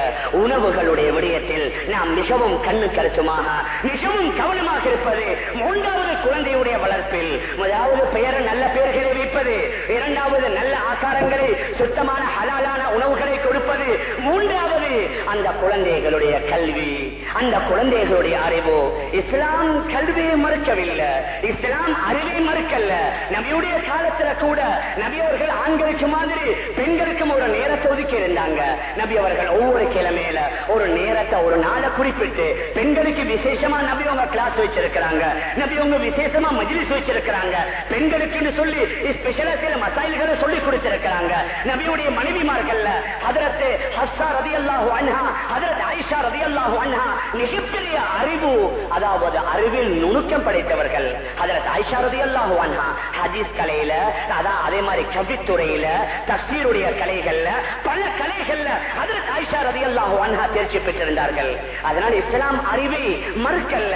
உணவுகளுடைய விடயத்தில் நாம் மிகவும் கண்ணு கருத்துமாக மிகவும் கவனமாக இருப்பது மூன்றாவது குழந்தையுடைய வளர்ப்பில். முதலாவது பெயர் நல்ல பெயர்களை வைப்பது இரண்டாவது நல்ல ஆசாரங்களை சுத்தமான ஹலாலான உணவுகளை கொடுப்பது மூன்றாவது அந்த குழந்தைகளுடைய கல்வி. அந்த குழந்தைகளுடைய அறிவு இஸ்லாம் கல்வியை மறுக்கவில்லை. இஸ்லாம் அறிவை மறுக்கல்ல நபியுடைய காலத்துல கூட நபி அவர்கள் ஆண்களுக்கு மாதிரி பெண்களுக்கும் ஒரு நேரத்தை ஒதுக்கி இருந்தாங்க. நபி அவர்கள் ஒவ்வொரு கிழமையில ஒரு நேரத்தை ஒரு நாளை குறிப்பிட்டு பெண்களுக்கு விசேஷமா நபி அவங்க கிளாஸ் வச்சிருக்கிறாங்க. நபி அவங்க விசேஷமா மஜிலிஸ் வச்சிருக்கிறாங்க. பெண்களுக்குன்னு சொல்லி ஸ்பெஷலா சில மசாயில்களை சொல்லி கொடுத்திருக்கிறாங்க. நபியுடைய மனைவிமார்கள் அதரத்து ஹஸ்ஸா ரதி அல்லாஹு அன்ஹா அதரத் ஆயிஷா ரதி அறிவு அதாவது அறிவில் நுணுக்கம் படைத்தவர்கள். அதில் ஆயிஷா ரதி அல்லாஹு அன்ஹா ஹதீஸ் கலையில அதான் அதே மாதிரி கவித்துறையில தஸ்தீருடைய கலைகள்ல பல கலைகள்ல அதில் ஆயிஷா ரதி அல்லாஹு அன்ஹா தேர்ச்சி பெற்றிருந்தார்கள். அதனால் இஸ்லாம் அறிவை மறுக்கல்ல.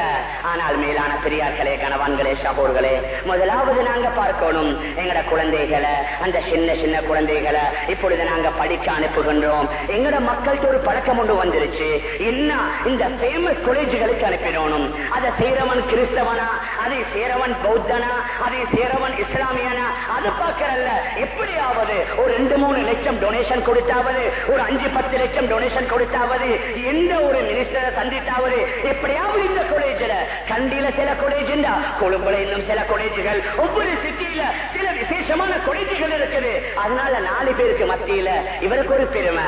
ஆனால் மேலான பெரியார்களே கணவான்களே சகோர்களே முதலாவது நாங்க பார்க்கணும் எங்கட குழந்தைகளை அந்த சின்ன சின்ன குழந்தைகளை இப்பொழுது நாங்க படிக்க அனுப்புகின்றோம். எங்கட மக்கள்கிட்ட ஒரு பழக்கம் ஒன்று வந்துருச்சு. என்ன இந்த ஃபேமஸ் காலேஜுகளுக்கு அனுப்பிடணும் அதை சேரவன் கிறிஸ்தவனா? அதை சேரவன் பௌத்தனா? அதை சேரவன் இஸ்லாமியனா? அது பார்க்கறல்ல. எப்படியாவது ஒரு ரெண்டு மூணு லட்சம் டொனேஷன் கொடுத்தாவது ஒரு அஞ்சு பத்து லட்சம் டொனேஷன் கொடுத்தாவது எந்த ஒரு மினிஸ்டரை சந்தித்தாவது எப்படியாவது இந்த காலேஜில் கண்டியில சில காலேஜ் கொழும்புல இன்னும் சில காலேஜுகள் ஒவ்வொரு சிட்டியில சில விசேஷமான காலேஜுகள் இருக்குது. அதனால நாலு பேருக்கு மத்தியில இவருக்கு ஒரு பெருமை.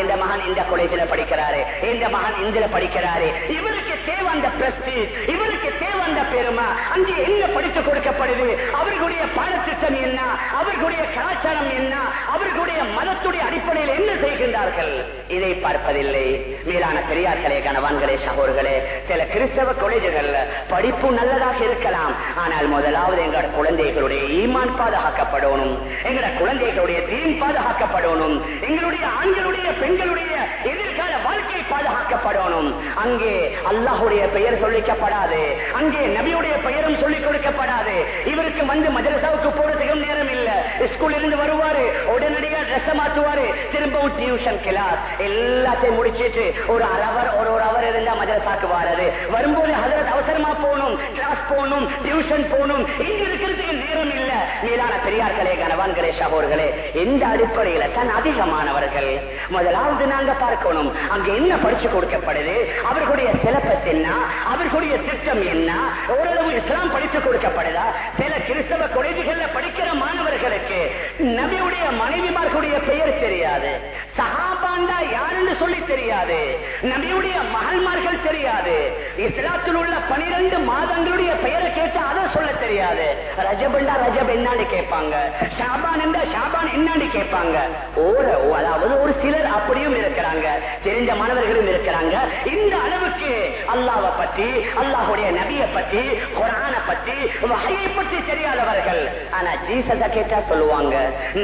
எந்த மகன் இந்த காலேஜில் படிக்கிறாரு. எந்த மகன் இந்திர படிக்கிறாரு. இவருக்கு தேவை அந்த பிரஸ்டீஜ் இவருக்கு தேவை அந்த பெருமை அங்கே என்ன படித்து கொடுக்கப்படுது? அவர்களுடைய பாடத்திட்டம் என்ன? அவர்களுடைய கலாச்சாரம் என்ன? அவர்களுடைய மதத்துடைய அடிப்படையில் என்ன செய்கின்றார்கள்? இதை பார்ப்பதில்லை. மேலான பெரியார்களே கணவான்களே சகோர்களே சில கிறிஸ்தவ காலேஜுகள்ல படிப்பு நல்லதாக இருக்கலாம். ஆனால் முதலாவது எங்களோட குழந்தைகளுடைய ஈமான் பாதுகாக்கப்படணும். எங்களோட குழந்தைகளுடைய தீன் பாதுகாக்கப்படணும். எங்களுடைய ஆண்களுடைய பெண்களுடைய எதிர்கால வாழ்க்கை பாதுகாக்கப்படணும். அங்கே அல்லாஹுடைய பெயர் சொல்லிக்கப்படாது. அங்கே நபியுடைய பெயரும் சொல்லிக் கொடுக்கப்படாது. இவருக்கு வந்து மதரசாவுக்கு போறதுக்கும் நேரம் இல்ல. ஸ்கூல் இருந்து வருவாரு. உடனடியா ட்ரெஸ் மாற்றுவாரு திரும்பவும் டியூஷன் கிளாஸ் எல்லாத்தையும் முடிச்சிட்டு ஒரு அரவர் ஒரு ஒரு அவர் இருந்தா மதரசாக்கு வாரது. வரும்போது ஹதரத் அவசரமா போகணும். கிளாஸ் போகணும். டியூஷன் போகணும். இங்க இருக்கிறதுக்கு நேரம் இல்ல. மீதான பெரியார்களே கணவான்களே சகோர்களே இந்த அடிப்படையில தான் அதிகமானவர்கள் முதலாவது நாங்க பார்க்கணும். அங்க என்ன படிச்சு கொடுக்கப்படுது? அவர்களுடைய சிலபஸ் என்ன? அவர்களுடைய திட்டம் என்ன? ஓரளவு இஸ்லாம் படித்து கொடுக்கப்படுதா? சில கிறிஸ்தவ காலேஜுகள்ல படிக்கிற மாணவர்களுக்கு நபியுடைய மனைவிமார்களுடைய பெயர் தெரியாது. சஹாபாண்டா யாருன்னு சொல்லி தெரியாது. நபியுடைய மகள்மார்கள் தெரியாது. இஸ்லாத்தில் உள்ள பனிரெண்டு மாதங்களுடைய பெயரை கேட்டு அதை சொல்ல தெரியாது. ரஜபண்டா ரஜப் என்னன்னு கேட்பாங்க. ஷாபான் என்றா ஷாபான் என்னன்னு கேட்பாங்க. ஓர அதாவது ஒரு சிலர் அப்படியும் இருக்கிறாங்க. தெரிஞ்ச மாணவர்களும் இருக்கிறாங்க. இந்த அளவுக்கு அல்லாவை பத்தி அல்லாஹுடைய நபியை பத்தி குரான பத்தி வகையை பத்தி தெரியாதவர்கள். ஆனா ஜீசஸ கேட்டா சொல்லுவாங்க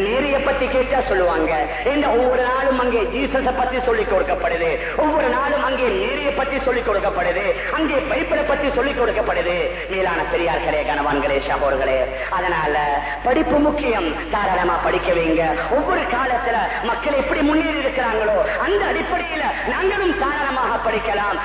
நேரிய பத்தி கேட்டா சொல்லுவாங்க. இந்த ஒவ்வொரு நாளும் அங்கே ஜீசஸ பத்தி சொல்லிக் கொடுக்கப்படுது. ஒவ்வொரு நாளும் அங்கே நேரிய பத்தி சொல்லிக் கொடுக்கப்படுது. அங்கே பைப்பிட பத்தி சொல்லிக் கொடுக்கப்படுது. மேலான பெரியார்களே கணவான்களே சகோர்களே அதனால படிப்பு முக்கியம். தாராளமா படிக்க வைங்க. ஒவ்வொரு காலத்துல மக்கள் எப்படி முன்னேறி இருக்கிறாங்களோ அந்த அடிப்படையில நாங்களும் தாராளமாக படிக்கலாம்.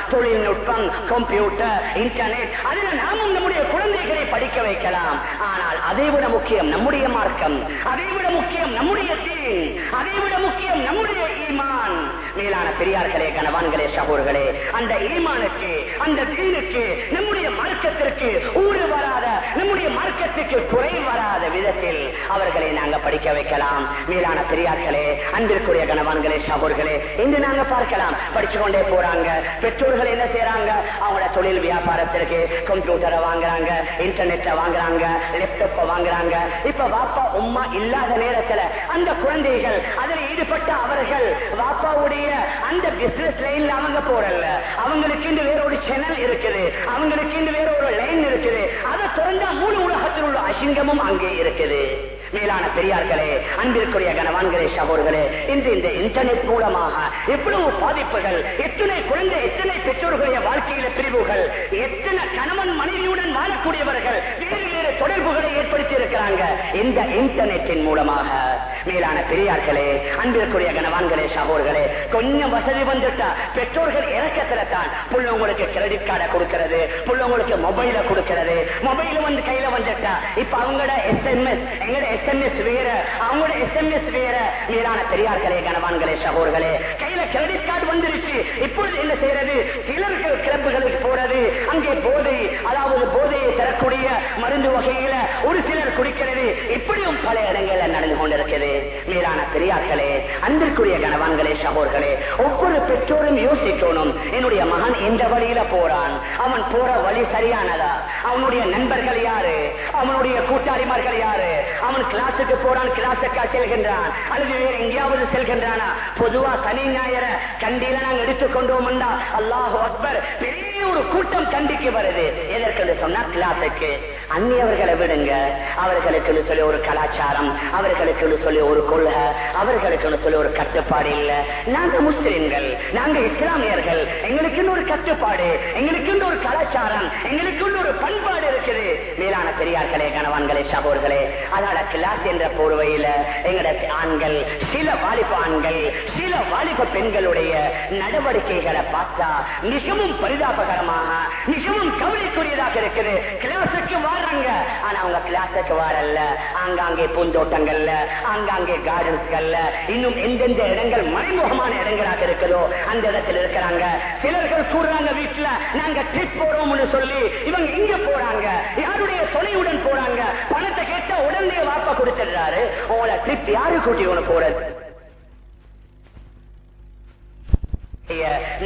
போன் கம்ப்யூட்டர் இன்டர்நெட் அதுல நாமும் நம்முடைய குழந்தைகளை படிக்க வைக்கலாம். ஆனால் அதை விட முக்கியம் நம்முடைய மார்க்கம் அதை விட முக்கியம் நம்முடைய தீன் அதை விட முக்கியம் நம்முடைய ஈமான். மேலான பெரியார்களே கணவான்களே சகோர்களே அந்த ஈமானுக்கு அந்த தீனுக்கு நம்முடைய மார்க்கத்திற்கு ஊறு வராத நம்முடைய மார்க்கத்திற்கு குறை வராத விதத்தில் அவர்களை நாங்க படிக்க வைக்கலாம். மேலான பெரியார்களே அன்பிற்குரிய கணவான்களே சகோர்களே இன்று நாங்க பார்க்கலாம். படிச்சு கொண்டே போறாங்க. பெற்றோர்கள் என்ன செய்யறாங்க அவங்களோட தொழில் வியாபாரத்திற்கு கம்ப்யூட்டரை வாங்குறாங்க இன்டர்நெட்டை வாங்குறாங்க லேப்டாப்ப வாங்குறாங்க. இப்ப வாப்பா உம்மா இல்லாத நேரத்துல அந்த குழந்தைகள் அதில் ஈடுபட்ட அவர்கள் வாப்பாவுடைய அந்த பிசினஸ் லைன்ல அவங்க போறல அவங்களுக்கு இந்த வேற ஒரு சேனல் இருக்குது. அவங்களுக்கு இந்த வேற ஒரு லைன் இருக்குது. அதை திறந்தா மூணு உலகத்தில் உள்ள அசிங்கமும் அங்கே இருக்குது. மேலான பெரியார்களே அன்பிற்குரிய கனவான்களே சகோர்களே இன்று இந்த இன்டர்நெட் மூலமாக எவ்வளவு பாதிப்புகள் எத்தனை குழந்தை எத்தனை பெற்றோர்களுடைய வாழ்க்கையில பிரிவுகள் எத்தனை கணவன் மனைவியுடன் வாழக்கூடியவர்கள் வேறு வேறு தொடர்புகளை ஏற்படுத்தி இருக்கிறாங்க இந்த இன்டர்நெட்டின் மூலமாக. மேலான பெரியார்களே அன்பிற்குரிய கனவான்களே சகோர்களே கொஞ்சம் வசதி வந்துட்டா பெற்றோர்கள் இறக்கத்துல தான் புள்ளவங்களுக்கு கிரெடிட் கார்டை கொடுக்கிறது புள்ளவங்களுக்கு மொபைல கொடுக்கிறது. மொபைல் வந்து கையில வந்துட்டா இப்ப அவங்களோட எஸ்எம்எஸ் எங்களோட எஸ்எம்எஸ் வேற அவங்களோட எஸ்எம்எஸ் வேற. மேலான பெரியார்களே கனவான்களே சகோர்களே கையில கிரெடிட் கார்டு வந்துருச்சு. இப்பொழுது என்ன செய்யறது? சிலருக்கு கிளப்புகளுக்கு போறது. அங்கே போதை அதாவது போதையை தரக்கூடிய மருந்து வகையில ஒரு சிலர் குடிக்கிறது. இப்படியும் பல இடங்கள்ல நடந்து கொண்டிருக்கிறது. மேலான பெரியார்களே அன்பிற்குரிய கனவான்களே சகோர்களே ஒவ்வொரு பெற்றோரும் யோசிக்கணும். என்னுடைய மகன் எந்த வழியில போறான். அவன் போற வழி சரியானதா? அவனுடைய நண்பர்கள் யாரு? அவனுடைய கூட்டாளிமார்கள் யாரு? அவன் அவன் கிளாஸுக்கு போறான் கிளாஸுக்கா செல்கின்றான். அல்லது வேறு எங்கேயாவது செல்கின்றானா? பொதுவா சனி ஞாயிற கண்டியில நாங்க எடுத்துக்கொண்டோம் அல்லாஹு அக்பர் பெரிய ஒரு கூட்டம் கண்டிக்கு வருது. எதற்கு சொன்னா கிளாஸுக்கு அந்நியவர்களை விடுங்க. அவர்களுக்கு சொல்லி ஒரு கலாச்சாரம் அவர்களுக்கு சொல்லி ஒரு கொள்கை அவர்களுக்கு சொல்லி ஒரு கட்டுப்பாடு இல்ல. நாங்க முஸ்லிம்கள் நாங்க இஸ்லாமியர்கள் எங்களுக்கு ஒரு கட்டுப்பாடு எங்களுக்கு ஒரு கலாச்சாரம் எங்களுக்கு ஒரு பண்பாடு இருக்குது. மேலான பெரியார்களே கணவான்களே சகோர்களே அதனால கிளாஸ் என்ற போர்வையில எங்களுடைய ஆண்கள் சில வாலிப ஆண்கள் சில வாலிப பெண்களுடைய நடவடிக்கைகளை பார்த்தா மிகவும் பரிதாபகரமாக மிகவும் கவலைக்குரியதாக இருக்குது. கிளாஸுக்கு வர்றாங்க ஆனா அவங்க கிளாஸுக்கு வரல ஆங்காங்கே பூந்தோட்டங்கள்ல ஆங்காங்கே கார்டன்ஸ்கள்ல இன்னும் எந்தெந்த இடங்கள் மறைமுகமான இடங்களாக இருக்குதோ அந்த இடத்துல இருக்கிறாங்க. சிலர்கள் கூடுறாங்க வீட்டுல நாங்க ட்ரிப் போறோம்னு சொல்லி இவங்க இங்க போறாங்க. யாருடைய துணையுடன் போறாங்க? பணத்தை கேட்ட உடனே வாக்கு வாப்பா கொடுத்துடுறாரு. உங்களை ட்ரிப் யாரு கூட்டி ஒன்று போறது?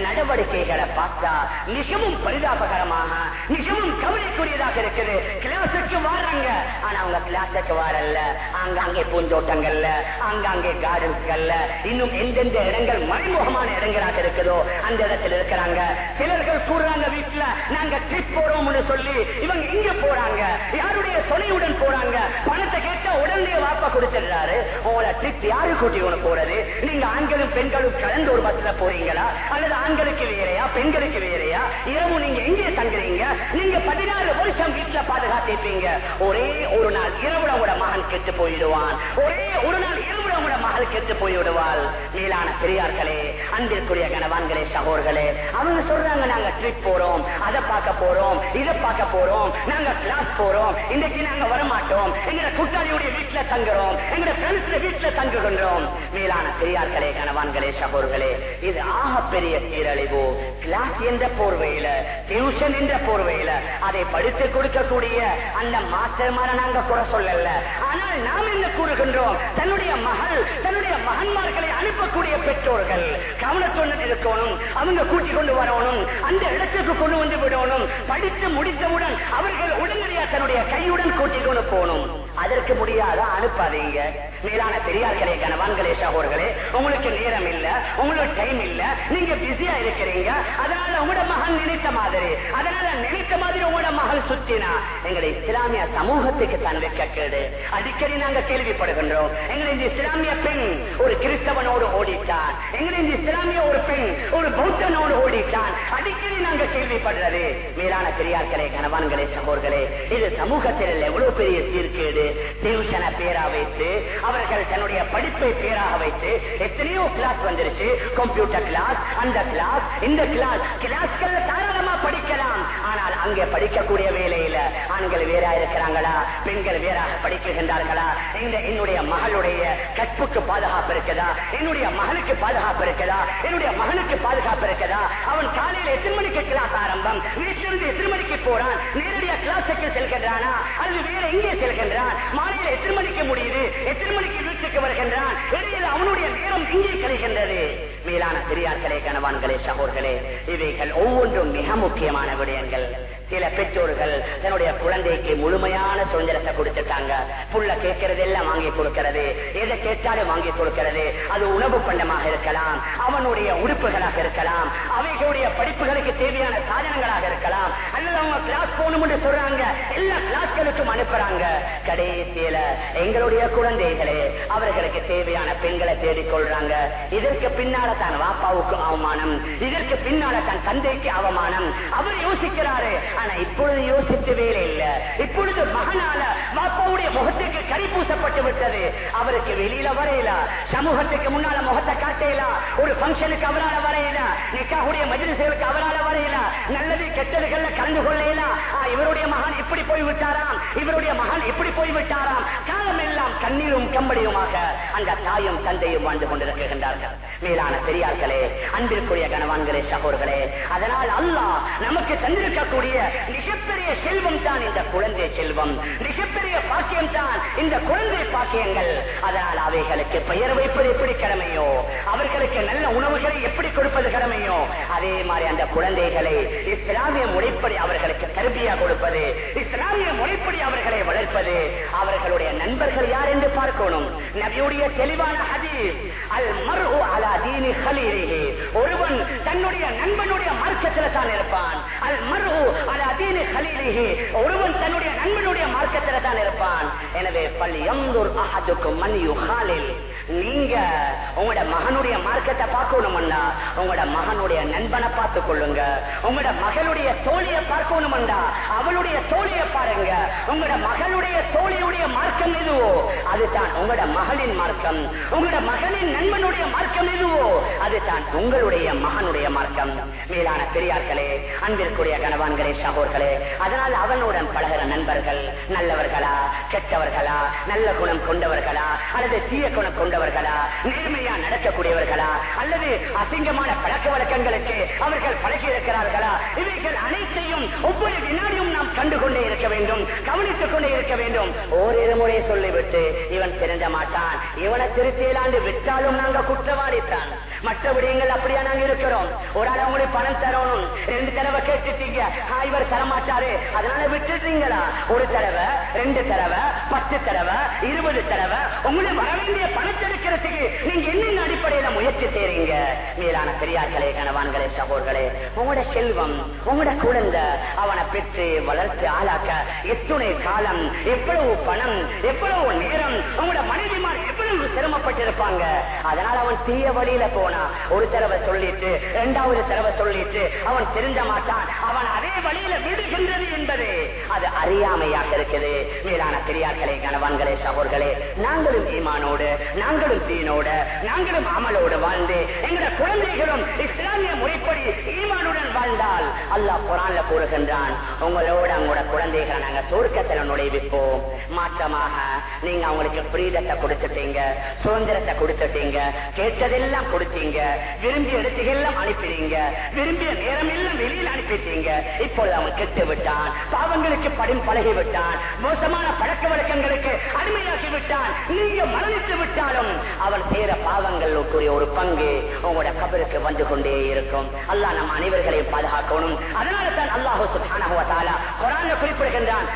நடவடிக்கைகளை பார்த்தா நிஜமும் பரிதாபகரமாக நிஜமும் கவலைக்குரியதாக இருக்குது. கிளாஸுக்கு வர்றாங்க ஆனா அவங்க கிளாஸுக்கு வரல அங்கங்கே பூந்தோட்டங்கள்ல அங்கங்கே கார்டன்ஸ்கள்ல இன்னும் எந்தெந்த இடங்கள் மறைமுகமான இடங்களாக இருக்குதோ அந்த இடத்துல இருக்கிறாங்க. சிலர்கள் கூறுறாங்க வீட்டுல நாங்க ட்ரிப் போறோம்னு சொல்லி இவங்க இங்க போறாங்க. யாருடைய துணையுடன் போறாங்க பணத்தை கேட்டா உடனே வாப்பா கொடுத்துடுறாரு. உங்களை ட்ரிப் யாரு கூட்டி ஒன்று போறது? நீங்க ஆண்களும் பெண்களும் கலந்து ஒரு பஸ்ல போறீங்களா? அல்லது ஆண்களுக்கு வேறையா பெண்களுக்கு வேறையா? இரவு நீங்க எங்கே தங்குறீங்க? நீங்க பதினாறு வருஷம் வீட்டுல பாதுகாத்திருப்பீங்க. ஒரே ஒரு நாள் இரவுல கூட மகன் கெட்டு போயிடுவான். ஒரே ஒரு நாள் இரவு உங்களோட மகள் கெட்டு போய்விடுவாள். மேலான பெரியார்களே அன்பிற்குரிய கணவான்களே சகோர்களே அவங்க சொல்றாங்க நாங்க ட்ரிப் போறோம் அதை பார்க்க போறோம் இதை பார்க்க போறோம் நாங்க கிளாஸ் போறோம் இன்னைக்கு நாங்க வரமாட்டோம் எங்க கூட்டாளியுடைய வீட்டுல தங்குறோம் எங்க ஃப்ரெண்ட்ஸ் வீட்டுல தங்குகின்றோம். மேலான பெரியார்களே கணவான்களே சகோர்களே இது ஆக பெரிய சீரழிவு கிளாஸ் என்ற போர்வையில டியூஷன் என்ற போர்வையில அதை படித்து கொடுக்கக்கூடிய அந்த மாஸ்டர்மார நாங்க குறை சொல்லல. ஆனால் நாம் என்ன கூறுகின்றோம்? தன்னுடைய மகள் தன்னுடைய மகன்மார்களை அனுப்பக்கூடிய பெற்றோர்கள். கவனத்துடன் இருக்கணும். அவங்க கூட்டிக் கொண்டு வரணும். அந்த இடத்துக்கு கொண்டு வந்து விடணும். படித்து முடித்தவுடன் அவர்கள் உடனடியாக தன்னுடைய கையுடன் கூட்டிக் கொண்டு போகணும். அதற்கு முடியாத அனுப்பாதீங்க. மேலான பெரியார்களே கணவான்களே சகோர்களே உங்களுக்கு நேரம் இல்ல உங்களுக்கு டைம் இல்ல நீங்க பிஸியா இருக்கிறீங்க. அதனால உங்களோட மகன் நினைத்த மாதிரி அதனால நினைத்த மாதிரி உங்களோட மகள் சுத்தினா எங்களை இஸ்லாமிய சமூகத்துக்கு தான் கேடு. அடிக்கடி நாங்க கேள்விப்படுகின்றோம் எங்களை இந்த இஸ்லாமிய பெண் ஒரு கிறிஸ்தவனோடு ஓடிட்டான் எங்களை இந்த இஸ்லாமிய ஒரு பெண் ஒரு பௌத்தனோடு ஓடிட்டான். அடிக்கடி நாங்க கேள்விப்படுறது மேலான பெரியார்களே கணவான்களே சகோர்களே இது சமூகத்தில் எவ்வளவு பெரிய சீர்கேடு? டியூஷனை பேரா வைத்து அவர்கள் தன்னுடைய படிப்பை பேராக வைத்து எத்தனையோ கிளாஸ் வந்துருச்சு. கம்ப்யூட்டர் கிளாஸ் அந்த கிளாஸ் இந்த கிளாஸ் கிளாஸ்கள் தாராளமா படிக்கலாம். அங்கே படிக்கக்கூடிய வேலையில ஆண்கள் வேறா இருக்கிறாங்களா? பெண்கள் வேறாக படிக்கின்றார்களா? இந்த என்னுடைய மகளுடைய கற்புக்கு பாதுகாப்பு இருக்குதா? என்னுடைய மகனுக்கு பாதுகாப்பு இருக்குதா? என்னுடைய மகனுக்கு பாதுகாப்பு இருக்கதா? அவன் காலையில எத்தனை மணிக்கு கிளாஸ் ஆரம்பம்? வீட்டிலிருந்து எத்தனை மணிக்கு போறான்? நேரடியா கிளாஸுக்கு செல்கின்றானா? அல்லது வேற எங்கே செல்கின்றான்? மாலையில எத்தனை மணிக்கு முடியுது? எத்தனை மணிக்கு வீட்டுக்கு வருகின்றான்? இடையில் அவனுடைய நேரம் இங்கே கழிகின்றது? மேலான பெரியார்களே கணவான்களே சகோர்களே இவைகள் ஒவ்வொன்றும் மிக முக்கியமான விடயங்கள். சில பெற்றோர்கள் தன்னுடைய குழந்தைக்கு முழுமையான சுதந்திரத்தை கொடுத்துட்டாங்க புள்ள கேட்கறது எல்லாம் வாங்கி கொடுக்கிறது. எதை கேட்டாலும் வாங்கி கொடுக்கிறது. அது உணவு பண்டமாக இருக்கலாம் அவனுடைய உறுப்புகளாக இருக்கலாம் அவைகளுடைய படிப்புகளுக்கு தேவையான சாதனங்களாக இருக்கலாம். அல்லது அவங்க கிளாஸ் போகணும் என்று சொல்றாங்க. எல்லா கிளாஸ்களுக்கும் அனுப்புறாங்க. கடைசியில எங்களுடைய குழந்தைகளே அவர்களுக்கு தேவையான பெண்களை தேடிக்கொள்றாங்க இதற்கு பின்னால தான் வாப்பாவுக்கு அவமானம். இதற்கு பின்னால தன் தந்தைக்கு அவமானம். அவர் யோசிக்கிறாரு ஆனா இப்பொழுது யோசித்து வேலை இல்ல. இப்பொழுது மகனால வாப்பாவுடைய முகத்துக்கு கறி பூசப்பட்டு விட்டது. அவருக்கு வெளியில வரையில. சமூகத்துக்கு முன்னால முகத்தை காட்டையில ஒரு பங்கனுக்கு அவரால வரையில. நிக்காவுடைய மஜிலிசுகளுக்கு அவரால வரையில. நல்லது கெட்டதுகள்ல கலந்து கொள்ளையில இவருடைய மகன் இப்படி போய் விட்டாராம் இவருடைய மகன் இப்படி போய் விட்டாராம் காலம் எல்லாம் கண்ணீரும் கம்படியுமாக அந்த தாயும் தந்தையும் வாழ்ந்து கொண்டிருக்கின்றார்கள். மேலான பெரியார்களே அன்பிற்குரிய கணவான்களே சகோர்களே அதனால் அல்லாஹ் நமக்கு தந்திருக்கக்கூடிய இருக்கக்கூடிய மிகப்பெரிய செல்வம் தான் இந்த குழந்தை செல்வம். மிகப்பெரிய பாக்கியம் தான் இந்த குழந்தை பாக்கியங்கள். அதனால் அவைகளுக்கு பெயர் வைப்பது எப்படி கடமையோ? அவர்களுக்கு நல்ல உணவுகளை எப்படி கொடுப்பது கடமையோ? அதே மாதிரி அந்த குழந்தைகளை இஸ்லாமிய முறைப்படி அவர்களுக்கு கருவியா கொடுப்பது இஸ்லாமிய முறைப்படி அவர்களை வளர்ப்பது அவர்களுடைய நண்பர்கள் யார் என்று பார்க்கணும். நபியுடைய தெளிவான ஹதீஸ் அல் மர்ஹு அலா தீனி ஒருவன் தன்னுடைய நண்பனுடைய மார்க்கத்தில் தான் இருப்பான். அல் மர்ஹு ஒருவன் தன்னுடைய நண்பனுடைய மார்க்கத்தில் தான் இருப்பான். எனவே பள்ளி யம்துர் அஹதுக்கும் மன் ஹாலில் நீங்க உங்களோட மகனுடைய மார்க்கத்தை பார்க்கணும்னா உங்களோட மகனுடைய நண்பனை பார்த்து கொள்ளுங்க உங்களோட மகளுடைய தோழியை பார்க்கணும்னா அவளுடைய தோழியை பாருங்க. உங்களோட மகளுடைய தோழியுடைய மார்க்கம் எதுவோ? அதுதான் உங்களோட மகளின் மார்க்கம். உங்களோட மகளின் நண்பனுடைய மார்க்கம் எதுவோ? அதுதான் உங்களுடைய மகனுடைய மார்க்கம். மேலான பெரியார்களே அன்பிற்குரிய கணவான்களே சகோர்களே அதனால் அவனுடன் பழகிற நண்பர்கள் நல்லவர்களா கெட்டவர்களா நல்ல குணம் கொண்டவர்களா அல்லது தீய குணம் கொண்டவர்களா நேர்மையா நடக்கக்கூடியவர்களா அல்லது அசிங்கமான பழக்க வழக்கங்களுக்கு அவர்கள் பழகியிருக்கிறார்களா? இவைகள் அனைத்தையும் ஒவ்வொரு வினாடியும் நாம் கண்டுகொண்டே இருக்க வேண்டும் கவனித்துக் கொண்டே இருக்க வேண்டும். ஓரிரு முறை சொல்லிவிட்டு இவன் திருந்த மாட்டான். இவனை திருத்தியலாண்டு விட்டாலும் நாங்கள் குற்றவாளித்தான். மற்ற விடயங்கள் அப்படியா நாங்க இருக்கிறோம்? ஒரு ஆள் உங்களுக்கு பணம் தரணும். ரெண்டு தடவை கேட்டுட்டீங்க. ஆய்வர் தரமாட்டாரு. அதனால விட்டுட்டீங்களா? ஒரு தடவை ரெண்டு தடவை பத்து தடவை இருபது தடவை. உங்களுக்கு வர வேண்டிய பணத்தை எடுக்கிறதுக்கு நீங்க என்னென்ன அடிப்படையில முயற்சி செய்றீங்க? மேலான பெரியார்களே கணவான்களே சகோர்களே உங்களோட செல்வம் உங்களோட குழந்தை அவனை பெற்று வளர்த்து ஆளாக்க எத்துணை காலம் எவ்வளவு பணம் எவ்வளவு நேரம் உங்களோட மனைவிமார் எவ்வளவு சிரமப்பட்டிருப்பாங்க? அதனால அவன் தீய வழியில போனா போனா ஒரு தடவை சொல்லிட்டு இரண்டாவது தடவை சொல்லிட்டு அவன் திருந்த மாட்டான். அவன் அதே வழியில விடுகின்றது என்பது அது அறியாமையாக இருக்குது. மேலான பெரியார்களே கணவான்களே சகோர்களே நாங்களும் ஈமானோடு நாங்களும் தீனோடு நாங்களும் அமலோடு வாழ்ந்து எங்களுடைய குழந்தைகளும் இஸ்லாமிய முறைப்படி ஈமானுடன் வாழ்ந்தால் அல்லாஹ் குரான்ல கூறுகின்றான் உங்களோட உங்களோட குழந்தைகளை நாங்க சொர்க்கத்துல நுழைவிப்போம். மாற்றமாக நீங்க அவங்களுக்கு பிரீதத்தை கொடுத்துட்டீங்க சுதந்திரத்தை கொடுத்துட்டீங்க கேட்டதெல்லாம் கொடுத்து அனுப்பிட்டீங்க. விரும்பிய இடத்துக்கெல்லாம் அனுப்பினீங்க விரும்பிய நேரம் எல்லாம் வெளியில் அனுப்பிட்டீங்க. இப்பொழுது அவன் கெட்டு விட்டான் பாவங்களுக்கு படும் பழகி விட்டான் மோசமான பழக்க வழக்கங்களுக்கு அடிமையாகி விட்டான் நீங்க மரணித்து விட்டாலும் அவன் செய்யற பாவங்களுக்குரிய ஒரு பங்கு உங்களோட கபருக்கு வந்து கொண்டே இருக்கும். அல்லா நம் அனைவர்களையும் பாதுகாக்கணும். அதனால தான் அல்லாஹு சுப்ஹானஹு வ குறிப்பிடுகின்றான்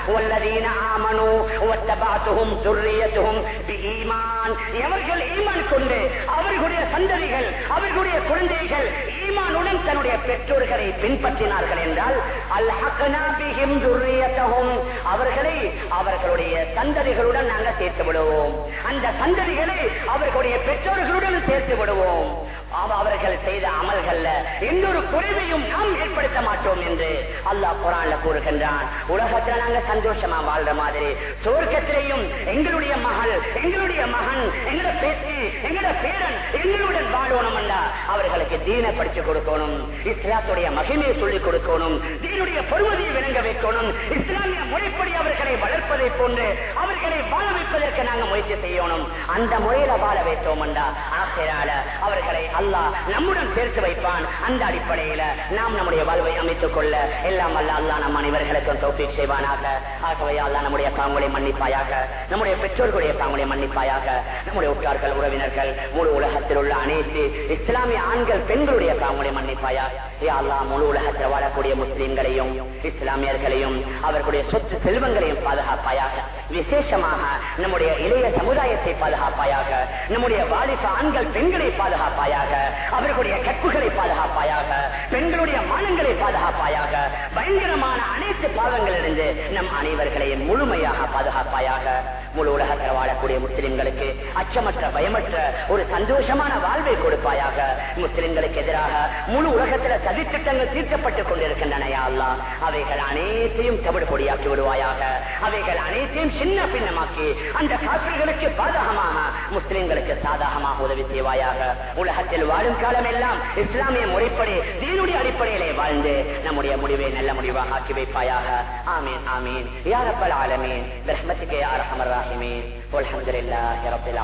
எவர்கள் ஈமான் கொண்டு அவர்களுடைய சந்ததிகள் அவர்களுடைய குழந்தைகள் ஈமானுடன் தன்னுடைய பெற்றோர்களை பின்பற்றினார்கள் என்றால் அல்ஹக்னா பிஹிம் துர்ரியத்தஹும். அவர்களை அவர்களுடைய சந்ததிகளுடன் நாங்கள் சேர்த்து விடுவோம் அந்த சந்ததிகளை அவர்களுடைய பெற்றோர்களுடன் சேர்த்து விடுவோம் அவர்கள் செய்த அமல்கள்ல எந்த ஒரு குறைவையும் நாம் ஏற்படுத்த மாட்டோம் என்று அல்லாஹ் குரான்ல கூறுகின்றான். உலகத்துல நாங்க சந்தோஷமா வாழ்ற மாதிரி சொர்க்கத்திலேயும் எங்களுடைய மகள் எங்களுடைய மகன் எங்களோட பேச்சு எங்களோட பேரன் எங்களுடன் வாழணும் அவர்களுக்கு தீன படிச்சு கொடுக்கணும் இஸ்லாத்துடைய மகிமையை சொல்லிக் கொடுக்கணும் தீனுடைய பொறுமதியை விளங்க வைக்கணும் இஸ்லாமிய முறைப்படி அவர்களை வளர்ப்பதை போன்று அவர்களை வாழ வைப்பதற்கு நாங்க முயற்சி செய்யணும். அந்த முறையில வாழ வைத்தோம் ஆசிரால அவர்களை அல்லாஹ் நம்முடன் சேர்த்து வைப்பான். அந்த அடிப்படையில நாம் நம்முடைய வாழ்வை அமைத்துக் கொள்ள எல்லாம் அல்ல. அல்லா நம் அனைவர்களுக்கும் தௌஃபீக் செய்வானாக. ஆகவே அல்லா நம்முடைய பாவங்களை மன்னிப்பாயாக. நம்முடைய பெற்றோர்களுடைய பாவங்களை மன்னிப்பாயாக. நம்முடைய உற்றார்கள் உறவினர்கள் முழு உலகத்தில் உள்ள அனைத்து இஸ்லாமிய ஆண்கள் பெண்களுடைய பாவங்களை மன்னிப்பாயாக. யா முழு உலகத்தில் வாழக்கூடிய முஸ்லிம்களையும் இஸ்லாமியர்களையும் அவர்களுடைய சொத்து செல்வங்களையும் பாதுகாப்பாயாக. விசேஷமாக நம்முடைய இளைய சமுதாயத்தை பாதுகாப்பாயாக. நம்முடைய வாலிப ஆண்கள் பெண்களை பாதுகாப்பாயாக. அவர்களுடைய கற்புகளை பாதுகாப்பாயாக பெண்களுடைய மானங்களை பாதுகாப்பாயாக பயங்கரமான அனைத்து பாவங்களிலிருந்து நம் அனைவர்களையும் முழுமையாக பாதுகாப்பாயாக. முழு உலகத்தில் வாழக்கூடிய முஸ்லிம்களுக்கு அச்சமற்ற பயமற்ற ஒரு சந்தோஷமான வாழ்வை கொடுப்பாயாக. முஸ்லிம்களுக்கு எதிராக முழு உலகத்தில் சதித்திட்டங்கள் தீர்க்கப்பட்டுக் கொண்டிருக்கின்றன அவைகள் அனைத்தையும் தவிடு பொடியாக்கி விடுவாயாக. அவைகள் அனைத்தையும் சின்ன பின்னமாக்கி அந்த காற்றுகளுக்கு பாதகமாக முஸ்லிம்களுக்கு சாதகமாக உதவி செய்வாயாக. உலகத்தில் வாழும் காலம் எல்லாம் இஸ்லாமிய முறைப்படி தீனுடைய அடிப்படையிலே வாழ்ந்து நம்முடைய முடிவை நல்ல முடிவாக ஆக்கி வைப்பாயாக ஆமீன் ஆமீன் யாரப்பல் ஆலமீன் பிரஹ்மத்துக்கு யார் அமர் ராஹிமீன் والحمد لله رب العالمين